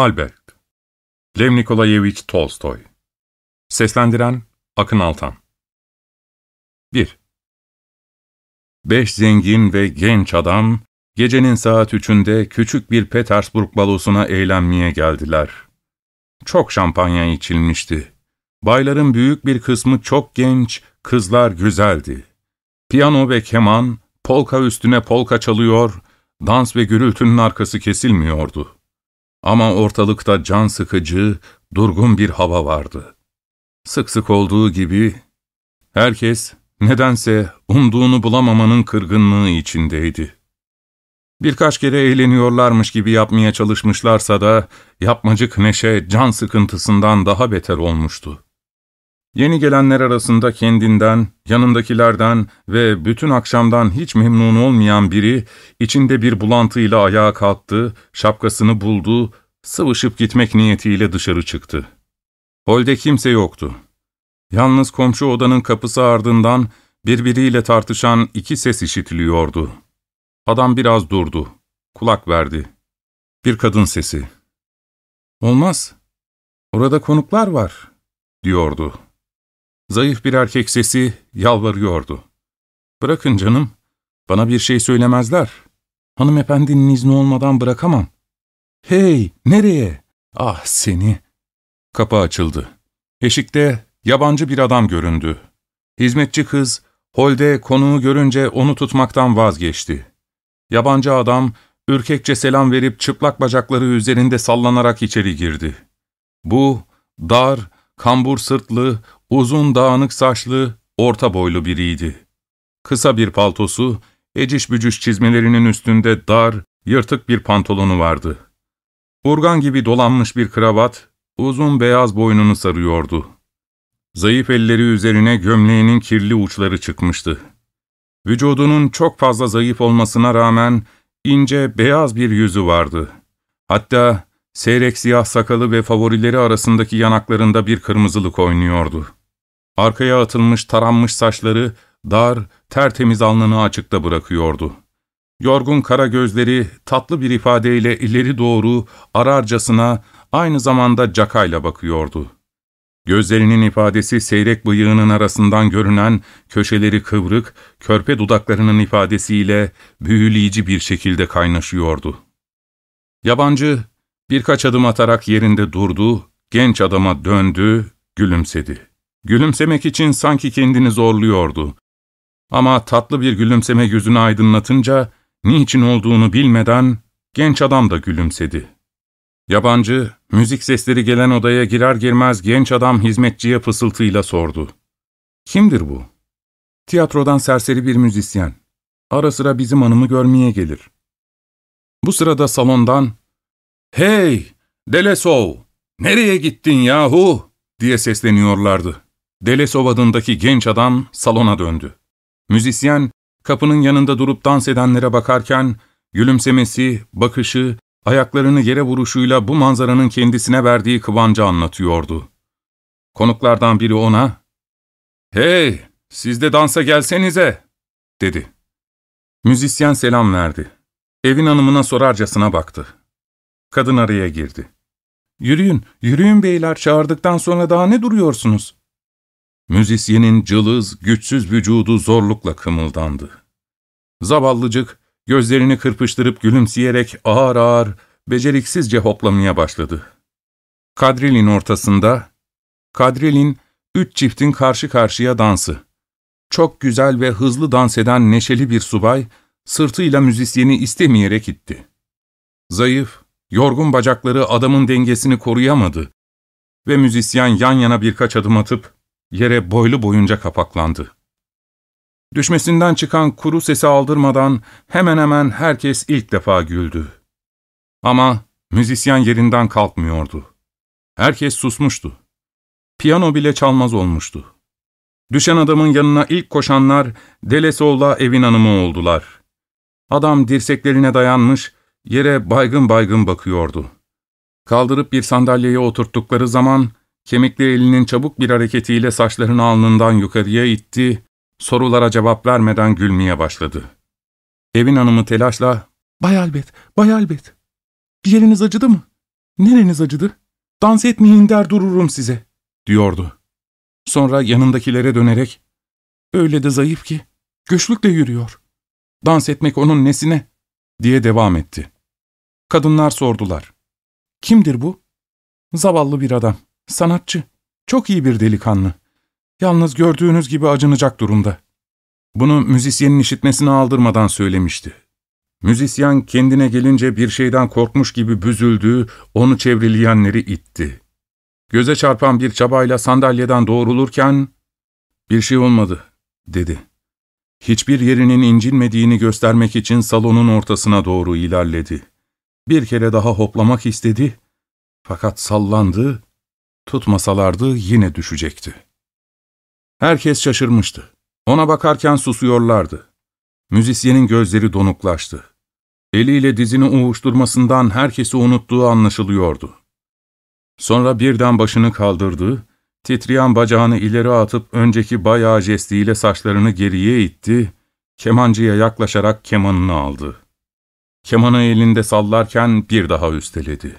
Albert Lev Nikolayevich Tolstoy Seslendiren Akın Altan 1 Beş zengin ve genç adam, gecenin saat üçünde küçük bir Petersburg balosuna eğlenmeye geldiler. Çok şampanya içilmişti. Bayların büyük bir kısmı çok genç, kızlar güzeldi. Piyano ve keman, polka üstüne polka çalıyor, dans ve gürültünün arkası kesilmiyordu. Ama ortalıkta can sıkıcı, durgun bir hava vardı. Sık sık olduğu gibi, herkes nedense umduğunu bulamamanın kırgınlığı içindeydi. Birkaç kere eğleniyorlarmış gibi yapmaya çalışmışlarsa da, yapmacık neşe can sıkıntısından daha beter olmuştu. Yeni gelenler arasında kendinden, yanındakilerden ve bütün akşamdan hiç memnun olmayan biri, içinde bir bulantıyla ayağa kalktı, şapkasını buldu, sıvışıp gitmek niyetiyle dışarı çıktı. Holde kimse yoktu. Yalnız komşu odanın kapısı ardından birbiriyle tartışan iki ses işitiliyordu. Adam biraz durdu, kulak verdi. Bir kadın sesi. ''Olmaz, orada konuklar var.'' diyordu. Zayıf bir erkek sesi yalvarıyordu. ''Bırakın canım, bana bir şey söylemezler. Hanımefendinin izni olmadan bırakamam.'' ''Hey, nereye? Ah seni!'' Kapı açıldı. Eşikte yabancı bir adam göründü. Hizmetçi kız, holde konuğu görünce onu tutmaktan vazgeçti. Yabancı adam, ürkekçe selam verip çıplak bacakları üzerinde sallanarak içeri girdi. Bu, dar, kambur sırtlı, uzun dağınık saçlı, orta boylu biriydi. Kısa bir paltosu, eciş bücüş çizmelerinin üstünde dar, yırtık bir pantolonu vardı. Urgan gibi dolanmış bir kravat, uzun beyaz boynunu sarıyordu. Zayıf elleri üzerine gömleğinin kirli uçları çıkmıştı. Vücudunun çok fazla zayıf olmasına rağmen ince, beyaz bir yüzü vardı. Hatta seyrek siyah sakalı ve favorileri arasındaki yanaklarında bir kırmızılık oynuyordu. Arkaya atılmış taranmış saçları dar, tertemiz alnını açıkta bırakıyordu. Yorgun kara gözleri tatlı bir ifadeyle ileri doğru ararcasına aynı zamanda cakayla bakıyordu. Gözlerinin ifadesi seyrek bıyığının arasından görünen köşeleri kıvrık, körpe dudaklarının ifadesiyle büyüleyici bir şekilde kaynaşıyordu. Yabancı birkaç adım atarak yerinde durdu, genç adama döndü, gülümsedi. Gülümsemek için sanki kendini zorluyordu. Ama tatlı bir gülümseme yüzünü aydınlatınca, niçin olduğunu bilmeden genç adam da gülümsedi. Yabancı, müzik sesleri gelen odaya girer girmez genç adam hizmetçiye fısıltıyla sordu. ''Kimdir bu?'' ''Tiyatrodan serseri bir müzisyen. Ara sıra bizim hanımı görmeye gelir.'' Bu sırada salondan ''Hey, Delesov, nereye gittin yahu?'' diye sesleniyorlardı. Delesov adındaki genç adam salona döndü. Müzisyen, kapının yanında durup dans edenlere bakarken, gülümsemesi, bakışı, ayaklarını yere vuruşuyla bu manzaranın kendisine verdiği kıvancı anlatıyordu. Konuklardan biri ona, ''Hey, siz de dansa gelsenize!'' dedi. Müzisyen selam verdi. Evin hanımına sorarcasına baktı. Kadın araya girdi. ''Yürüyün, yürüyün beyler, çağırdıktan sonra daha ne duruyorsunuz?'' Müzisyenin cılız, güçsüz vücudu zorlukla kımıldandı. Zavallıcık, gözlerini kırpıştırıp gülümseyerek ağır ağır, beceriksizce hoplamaya başladı. Kadrilin ortasında, Kadrilin, üç çiftin karşı karşıya dansı. Çok güzel ve hızlı dans eden neşeli bir subay, sırtıyla müzisyeni istemeyerek itti. Zayıf, yorgun bacakları adamın dengesini koruyamadı ve müzisyen yan yana birkaç adım atıp, yere boylu boyunca kapaklandı. Düşmesinden çıkan kuru sesi aldırmadan hemen hemen herkes ilk defa güldü. Ama müzisyen yerinden kalkmıyordu. Herkes susmuştu. Piyano bile çalmaz olmuştu. Düşen adamın yanına ilk koşanlar Delesoğla evin hanımı oldular. Adam dirseklerine dayanmış, yere baygın baygın bakıyordu. Kaldırıp bir sandalyeye oturttukları zaman Kemikli elinin çabuk bir hareketiyle saçlarını alnından yukarıya itti, sorulara cevap vermeden gülmeye başladı. Evin hanımı telaşla, ''Bay Albet, Bay Albet, bir yeriniz acıdı mı? Nereniz acıdı? Dans etmeyin der dururum size, diyordu. Sonra yanındakilere dönerek, öyle de zayıf ki, güçlükle yürüyor. Dans etmek onun nesine? diye devam etti. Kadınlar sordular. Kimdir bu? Zavallı bir adam, sanatçı, çok iyi bir delikanlı. Yalnız gördüğünüz gibi acınacak durumda. Bunu müzisyenin işitmesine aldırmadan söylemişti. Müzisyen kendine gelince bir şeyden korkmuş gibi büzüldü, onu çevreleyenleri itti. Göze çarpan bir çabayla sandalyeden doğrulurken, ''Bir şey olmadı.'' dedi. Hiçbir yerinin incinmediğini göstermek için salonun ortasına doğru ilerledi. Bir kere daha hoplamak istedi, fakat sallandı, tutmasalardı yine düşecekti. Herkes şaşırmıştı. Ona bakarken susuyorlardı. Müzisyenin gözleri donuklaştı. Eliyle dizini uğuşturmasından herkesi unuttuğu anlaşılıyordu. Sonra birden başını kaldırdı, titreyen bacağını ileri atıp önceki bayağı jestiyle saçlarını geriye itti, kemancıya yaklaşarak kemanını aldı. Kemanı elinde sallarken bir daha üsteledi.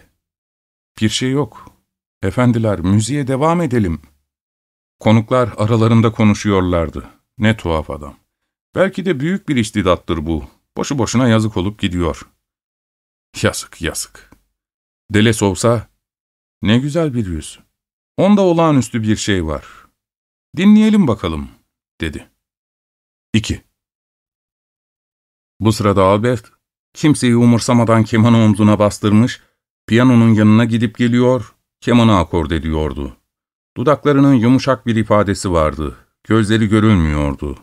''Bir şey yok. Efendiler, müziğe devam edelim.'' Konuklar aralarında konuşuyorlardı. Ne tuhaf adam. Belki de büyük bir istidattır bu. Boşu boşuna yazık olup gidiyor. Yazık, yazık. Deles olsa, ne güzel bir yüz. Onda olağanüstü bir şey var. Dinleyelim bakalım, dedi. 2. Bu sırada Albert, kimseyi umursamadan kemanı omzuna bastırmış, piyanonun yanına gidip geliyor, kemanı akord ediyordu. Dudaklarının yumuşak bir ifadesi vardı, gözleri görülmüyordu.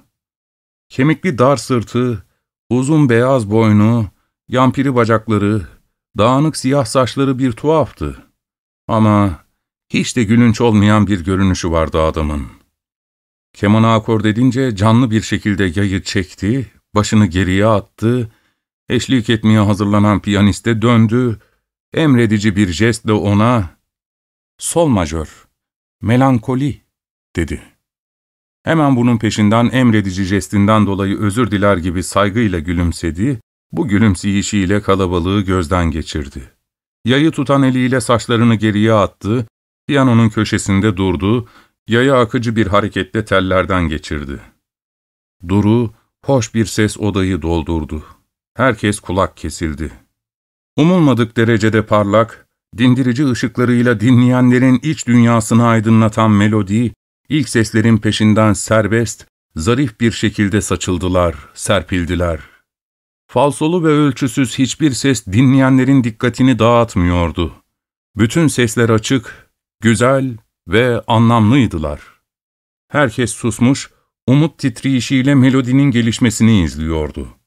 Kemikli dar sırtı, uzun beyaz boynu, yampiri bacakları, dağınık siyah saçları bir tuhaftı. Ama hiç de gülünç olmayan bir görünüşü vardı adamın. Kemanı akord edince canlı bir şekilde yayı çekti, başını geriye attı, eşlik etmeye hazırlanan piyaniste döndü, emredici bir jestle ona ''Sol majör, melankoli'' dedi. Hemen bunun peşinden emredici jestinden dolayı özür diler gibi saygıyla gülümsedi, bu gülümseyişiyle kalabalığı gözden geçirdi. Yayı tutan eliyle saçlarını geriye attı, piyanonun köşesinde durdu, yayı akıcı bir hareketle tellerden geçirdi. Duru, hoş bir ses odayı doldurdu. Herkes kulak kesildi. Umulmadık derecede parlak, dindirici ışıklarıyla dinleyenlerin iç dünyasını aydınlatan melodi, ilk seslerin peşinden serbest, zarif bir şekilde saçıldılar, serpildiler. Falsolu ve ölçüsüz hiçbir ses dinleyenlerin dikkatini dağıtmıyordu. Bütün sesler açık, güzel ve anlamlıydılar. Herkes susmuş, umut titriyişiyle melodinin gelişmesini izliyordu.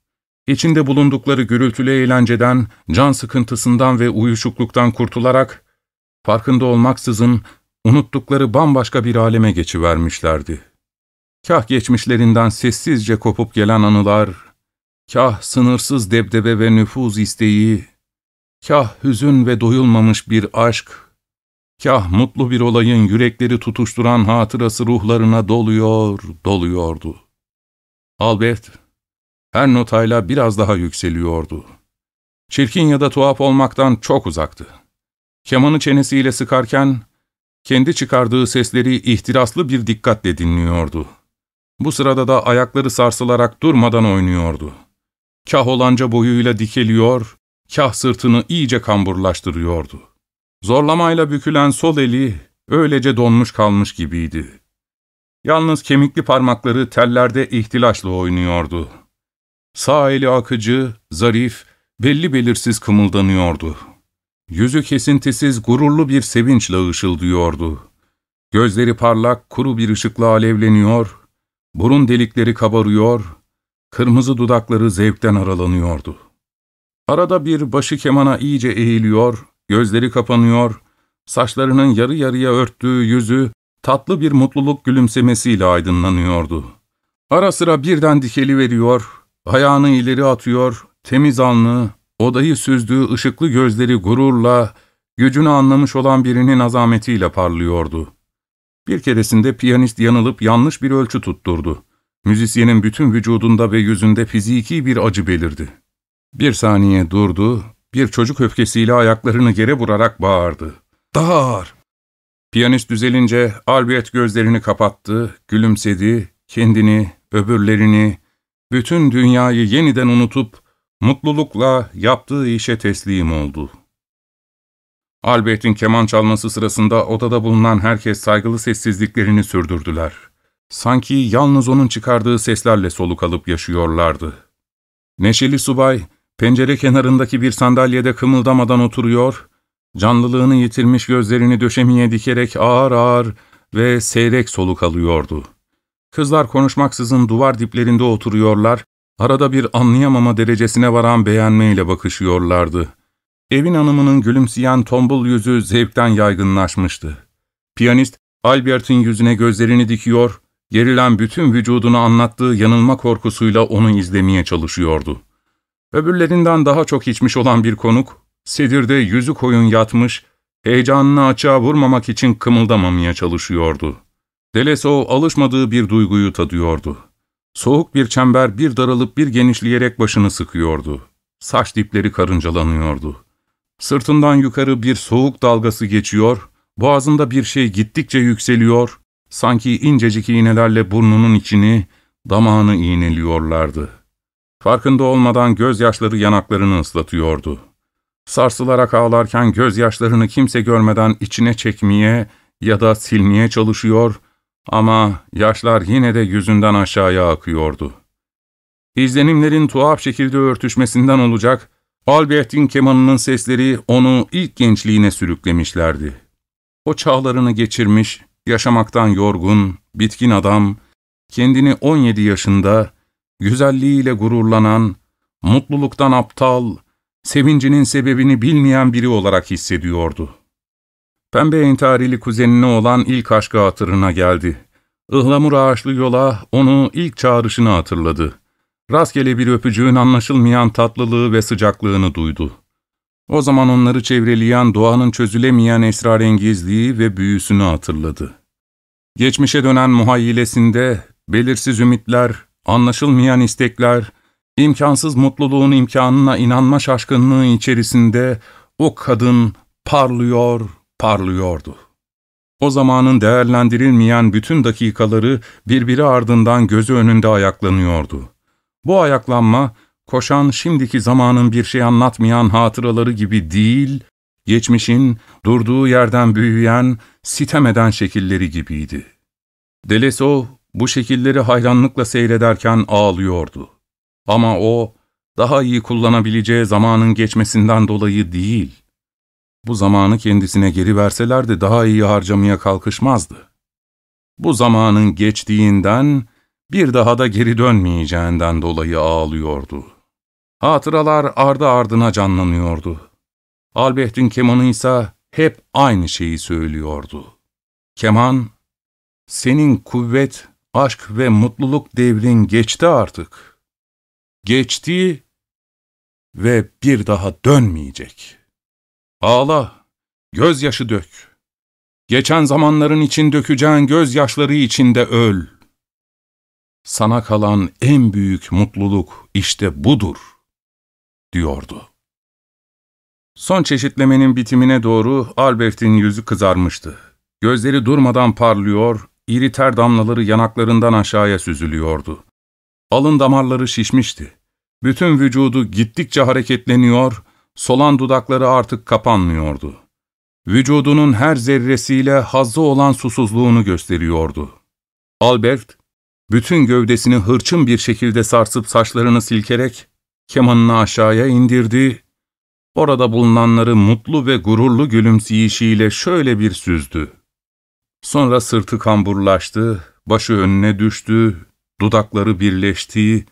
İçinde bulundukları gürültülü eğlenceden, can sıkıntısından ve uyuşukluktan kurtularak, farkında olmaksızın unuttukları bambaşka bir aleme geçivermişlerdi. Kah geçmişlerinden sessizce kopup gelen anılar, kah sınırsız debdebe ve nüfuz isteği, kah hüzün ve doyulmamış bir aşk, kah mutlu bir olayın yürekleri tutuşturan hatırası ruhlarına doluyor, doluyordu. Albert, her notayla biraz daha yükseliyordu. Çirkin ya da tuhaf olmaktan çok uzaktı. Kemanı çenesiyle sıkarken, kendi çıkardığı sesleri ihtiraslı bir dikkatle dinliyordu. Bu sırada da ayakları sarsılarak durmadan oynuyordu. Kah olanca boyuyla dikeliyor, kah sırtını iyice kamburlaştırıyordu. Zorlamayla bükülen sol eli öylece donmuş kalmış gibiydi. Yalnız kemikli parmakları tellerde ihtilaşla oynuyordu. Sağ eli akıcı, zarif, belli belirsiz kımıldanıyordu. Yüzü kesintisiz, gururlu bir sevinçle ışıldıyordu. Gözleri parlak, kuru bir ışıkla alevleniyor, burun delikleri kabarıyor, kırmızı dudakları zevkten aralanıyordu. Arada bir başı kemana iyice eğiliyor, gözleri kapanıyor, saçlarının yarı yarıya örttüğü yüzü tatlı bir mutluluk gülümsemesiyle aydınlanıyordu. Ara sıra birden dikeli veriyor, ayağını ileri atıyor, temiz alnı, Odayı süzdüğü ışıklı gözleri gururla, gücünü anlamış olan birinin azametiyle parlıyordu. Bir keresinde piyanist yanılıp yanlış bir ölçü tutturdu. Müzisyenin bütün vücudunda ve yüzünde fiziki bir acı belirdi. Bir saniye durdu, bir çocuk öfkesiyle ayaklarını yere vurarak bağırdı. ''Daha ağır!'' Piyanist düzelince Albert gözlerini kapattı, gülümsedi, kendini, öbürlerini, bütün dünyayı yeniden unutup mutlulukla yaptığı işe teslim oldu. Albert'in keman çalması sırasında odada bulunan herkes saygılı sessizliklerini sürdürdüler. Sanki yalnız onun çıkardığı seslerle soluk alıp yaşıyorlardı. Neşeli subay, pencere kenarındaki bir sandalyede kımıldamadan oturuyor, canlılığını yitirmiş gözlerini döşemeye dikerek ağır ağır ve seyrek soluk alıyordu. Kızlar konuşmaksızın duvar diplerinde oturuyorlar, arada bir anlayamama derecesine varan beğenmeyle bakışıyorlardı. Evin hanımının gülümseyen tombul yüzü zevkten yaygınlaşmıştı. Piyanist, Albert'in yüzüne gözlerini dikiyor, gerilen bütün vücudunu anlattığı yanılma korkusuyla onu izlemeye çalışıyordu. Öbürlerinden daha çok içmiş olan bir konuk, sedirde yüzü koyun yatmış, heyecanını açığa vurmamak için kımıldamamaya çalışıyordu. Deleso alışmadığı bir duyguyu tadıyordu. Soğuk bir çember bir daralıp bir genişleyerek başını sıkıyordu. Saç dipleri karıncalanıyordu. Sırtından yukarı bir soğuk dalgası geçiyor, boğazında bir şey gittikçe yükseliyor, sanki incecik iğnelerle burnunun içini, damağını iğneliyorlardı. Farkında olmadan gözyaşları yanaklarını ıslatıyordu. Sarsılarak ağlarken gözyaşlarını kimse görmeden içine çekmeye ya da silmeye çalışıyor ama yaşlar yine de yüzünden aşağıya akıyordu. İzlenimlerin tuhaf şekilde örtüşmesinden olacak, Albert'in kemanının sesleri onu ilk gençliğine sürüklemişlerdi. O çağlarını geçirmiş, yaşamaktan yorgun, bitkin adam, kendini 17 yaşında, güzelliğiyle gururlanan, mutluluktan aptal, sevincinin sebebini bilmeyen biri olarak hissediyordu. Pembe entarili kuzenine olan ilk aşkı hatırına geldi. Ihlamur ağaçlı yola onu ilk çağrışını hatırladı. Rastgele bir öpücüğün anlaşılmayan tatlılığı ve sıcaklığını duydu. O zaman onları çevreleyen doğanın çözülemeyen esrarengizliği ve büyüsünü hatırladı. Geçmişe dönen muhayyilesinde belirsiz ümitler, anlaşılmayan istekler, imkansız mutluluğun imkanına inanma şaşkınlığı içerisinde o kadın parlıyor, parlıyordu. O zamanın değerlendirilmeyen bütün dakikaları birbiri ardından gözü önünde ayaklanıyordu. Bu ayaklanma, koşan şimdiki zamanın bir şey anlatmayan hatıraları gibi değil, geçmişin durduğu yerden büyüyen, sitem eden şekilleri gibiydi. Deleso bu şekilleri hayranlıkla seyrederken ağlıyordu. Ama o, daha iyi kullanabileceği zamanın geçmesinden dolayı değil, bu zamanı kendisine geri verselerdi daha iyi harcamaya kalkışmazdı. Bu zamanın geçtiğinden, bir daha da geri dönmeyeceğinden dolayı ağlıyordu. Hatıralar ardı ardına canlanıyordu. Albert'in kemanı ise hep aynı şeyi söylüyordu. Keman, senin kuvvet, aşk ve mutluluk devrin geçti artık. Geçti ve bir daha dönmeyecek. Ağla, gözyaşı dök. Geçen zamanların için dökeceğin gözyaşları içinde öl. Sana kalan en büyük mutluluk işte budur, diyordu. Son çeşitlemenin bitimine doğru Albert'in yüzü kızarmıştı. Gözleri durmadan parlıyor, iri ter damlaları yanaklarından aşağıya süzülüyordu. Alın damarları şişmişti. Bütün vücudu gittikçe hareketleniyor, solan dudakları artık kapanmıyordu. Vücudunun her zerresiyle hazzı olan susuzluğunu gösteriyordu. Albert, bütün gövdesini hırçın bir şekilde sarsıp saçlarını silkerek kemanını aşağıya indirdi, orada bulunanları mutlu ve gururlu gülümseyişiyle şöyle bir süzdü. Sonra sırtı kamburlaştı, başı önüne düştü, dudakları birleşti,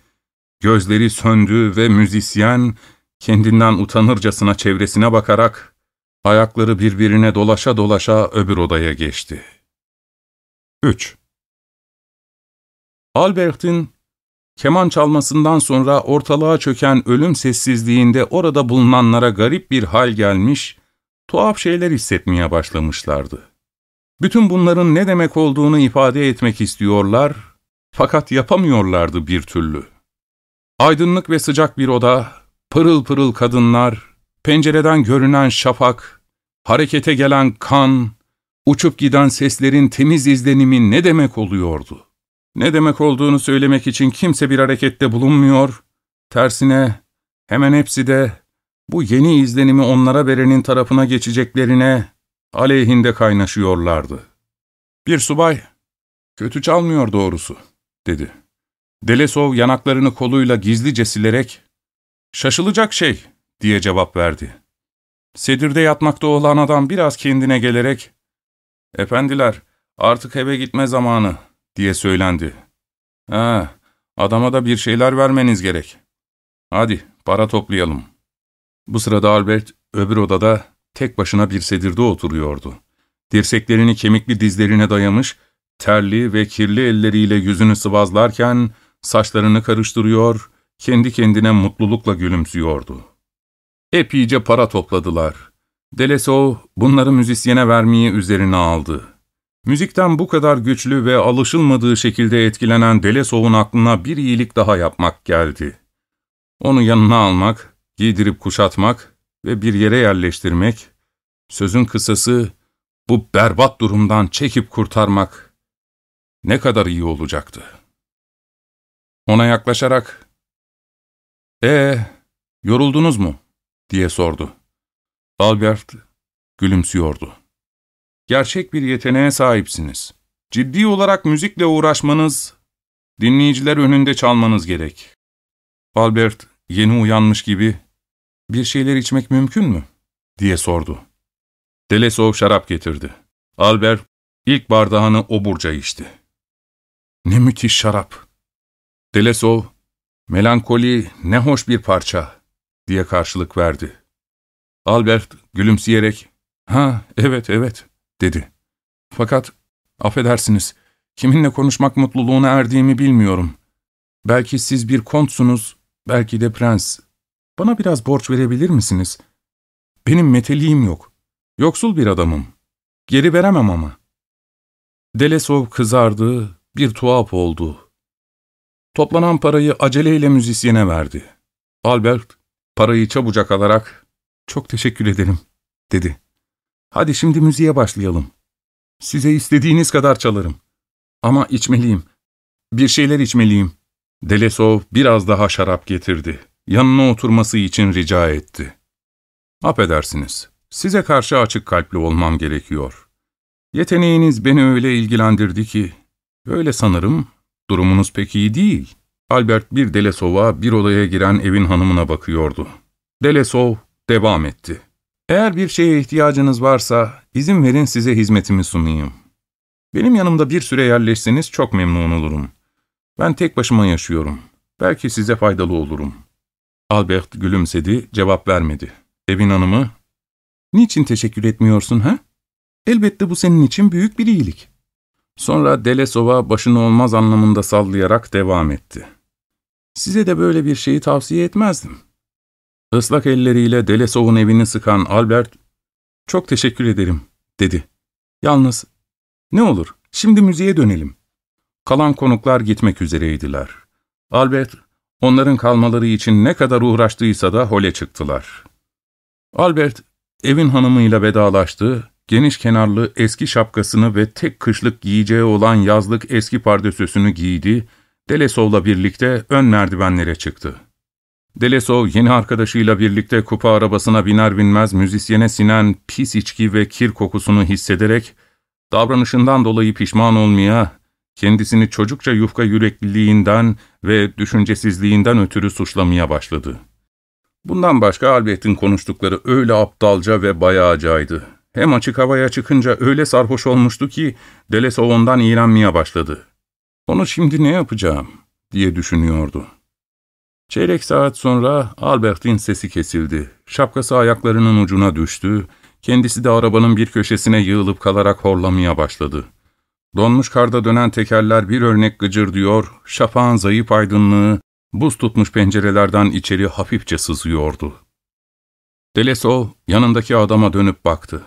gözleri söndü ve müzisyen kendinden utanırcasına çevresine bakarak ayakları birbirine dolaşa dolaşa öbür odaya geçti. 3. Albert'in keman çalmasından sonra ortalığa çöken ölüm sessizliğinde orada bulunanlara garip bir hal gelmiş, tuhaf şeyler hissetmeye başlamışlardı. Bütün bunların ne demek olduğunu ifade etmek istiyorlar, fakat yapamıyorlardı bir türlü. Aydınlık ve sıcak bir oda, pırıl pırıl kadınlar, pencereden görünen şafak, harekete gelen kan, uçup giden seslerin temiz izlenimi ne demek oluyordu? Ne demek olduğunu söylemek için kimse bir harekette bulunmuyor, tersine hemen hepsi de bu yeni izlenimi onlara verenin tarafına geçeceklerine aleyhinde kaynaşıyorlardı. Bir subay, kötü çalmıyor doğrusu, dedi. Delesov yanaklarını koluyla gizlice silerek, şaşılacak şey, diye cevap verdi. Sedirde yatmakta olan adam biraz kendine gelerek, ''Efendiler, artık eve gitme zamanı.'' diye söylendi. ''Ha, adama da bir şeyler vermeniz gerek. Hadi, para toplayalım.'' Bu sırada Albert, öbür odada tek başına bir sedirde oturuyordu. Dirseklerini kemikli dizlerine dayamış, terli ve kirli elleriyle yüzünü sıvazlarken, saçlarını karıştırıyor, kendi kendine mutlulukla gülümsüyordu. Epeyce para topladılar. Delesov bunları müzisyene vermeyi üzerine aldı. Müzikten bu kadar güçlü ve alışılmadığı şekilde etkilenen Delesov'un aklına bir iyilik daha yapmak geldi. Onu yanına almak, giydirip kuşatmak ve bir yere yerleştirmek, sözün kısası bu berbat durumdan çekip kurtarmak ne kadar iyi olacaktı. Ona yaklaşarak, ''Ee, yoruldunuz mu?'' diye sordu. Albert gülümsüyordu. Gerçek bir yeteneğe sahipsiniz. Ciddi olarak müzikle uğraşmanız, dinleyiciler önünde çalmanız gerek. Albert yeni uyanmış gibi, ''Bir şeyler içmek mümkün mü?'' diye sordu. Delesov şarap getirdi. Albert ilk bardağını oburca içti. ''Ne müthiş şarap!'' Delesov, ''Melankoli ne hoş bir parça.'' diye karşılık verdi. Albert gülümseyerek, ''Ha, evet, evet.'' dedi. ''Fakat, affedersiniz, kiminle konuşmak mutluluğuna erdiğimi bilmiyorum. Belki siz bir kontsunuz, belki de prens. Bana biraz borç verebilir misiniz? Benim meteliğim yok. Yoksul bir adamım. Geri veremem ama.'' Delesov kızardı, bir tuhaf oldu. Toplanan parayı aceleyle müzisyene verdi. Albert, parayı çabucak alarak, ''Çok teşekkür ederim.'' dedi. ''Hadi şimdi müziğe başlayalım. Size istediğiniz kadar çalarım. Ama içmeliyim. Bir şeyler içmeliyim.'' Delesov biraz daha şarap getirdi. Yanına oturması için rica etti. ''Affedersiniz, size karşı açık kalpli olmam gerekiyor. Yeteneğiniz beni öyle ilgilendirdi ki, öyle sanırım, durumunuz pek iyi değil.'' Albert bir Delesov'a bir odaya giren evin hanımına bakıyordu. Delesov devam etti. Eğer bir şeye ihtiyacınız varsa izin verin size hizmetimi sunayım. Benim yanımda bir süre yerleşseniz çok memnun olurum. Ben tek başıma yaşıyorum. Belki size faydalı olurum. Albert gülümsedi, cevap vermedi. Evin hanımı, ''Niçin teşekkür etmiyorsun ha? Elbette bu senin için büyük bir iyilik.'' Sonra Delesov'a başını olmaz anlamında sallayarak devam etti. Size de böyle bir şeyi tavsiye etmezdim. Islak elleriyle Delesov'un evini sıkan Albert, ''Çok teşekkür ederim.'' dedi. ''Yalnız, ne olur, şimdi müziğe dönelim.'' Kalan konuklar gitmek üzereydiler. Albert, onların kalmaları için ne kadar uğraştıysa da hole çıktılar. Albert, evin hanımıyla vedalaştı, geniş kenarlı eski şapkasını ve tek kışlık giyeceği olan yazlık eski pardösüsünü giydi Delesov'la birlikte ön merdivenlere çıktı. Delesov yeni arkadaşıyla birlikte kupa arabasına biner binmez müzisyene sinen pis içki ve kir kokusunu hissederek, davranışından dolayı pişman olmaya, kendisini çocukça yufka yürekliliğinden ve düşüncesizliğinden ötürü suçlamaya başladı. Bundan başka Albert'in konuştukları öyle aptalca ve bayağıcaydı. Hem açık havaya çıkınca öyle sarhoş olmuştu ki Delesov ondan iğrenmeye başladı. Onu şimdi ne yapacağım diye düşünüyordu. Çeyrek saat sonra Albert'in sesi kesildi. Şapkası ayaklarının ucuna düştü. Kendisi de arabanın bir köşesine yığılıp kalarak horlamaya başladı. Donmuş karda dönen tekerler bir örnek gıcır diyor, şafağın zayıf aydınlığı, buz tutmuş pencerelerden içeri hafifçe sızıyordu. Delesov yanındaki adama dönüp baktı.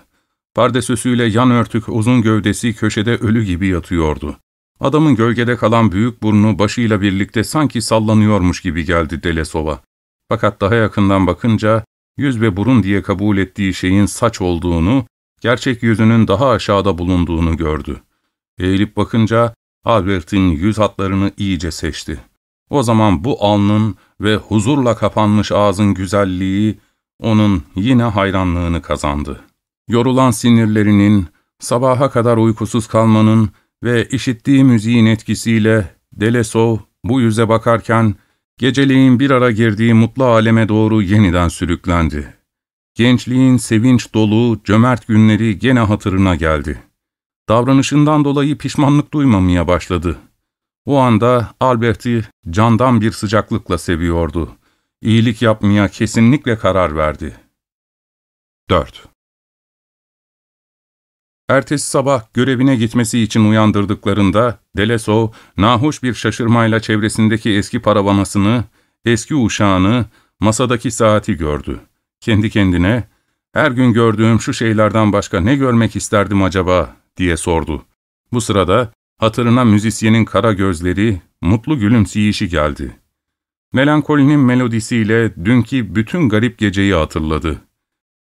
Pardesüsüyle yan örtük uzun gövdesi köşede ölü gibi yatıyordu. Adamın gölgede kalan büyük burnu başıyla birlikte sanki sallanıyormuş gibi geldi Delesov'a. Fakat daha yakından bakınca yüz ve burun diye kabul ettiği şeyin saç olduğunu, gerçek yüzünün daha aşağıda bulunduğunu gördü. Eğilip bakınca Albert'in yüz hatlarını iyice seçti. O zaman bu alnın ve huzurla kapanmış ağzın güzelliği onun yine hayranlığını kazandı. Yorulan sinirlerinin, sabaha kadar uykusuz kalmanın ve işittiği müziğin etkisiyle Delesov bu yüze bakarken geceliğin bir ara girdiği mutlu aleme doğru yeniden sürüklendi. Gençliğin sevinç dolu, cömert günleri gene hatırına geldi. Davranışından dolayı pişmanlık duymamaya başladı. O anda Albert'i candan bir sıcaklıkla seviyordu. İyilik yapmaya kesinlikle karar verdi. 4. Ertesi sabah görevine gitmesi için uyandırdıklarında Delesov, nahoş bir şaşırmayla çevresindeki eski paravanasını, eski uşağını, masadaki saati gördü. Kendi kendine, ''Her gün gördüğüm şu şeylerden başka ne görmek isterdim acaba?'' diye sordu. Bu sırada hatırına müzisyenin kara gözleri, mutlu gülümseyişi geldi. Melankolinin melodisiyle dünkü bütün garip geceyi hatırladı.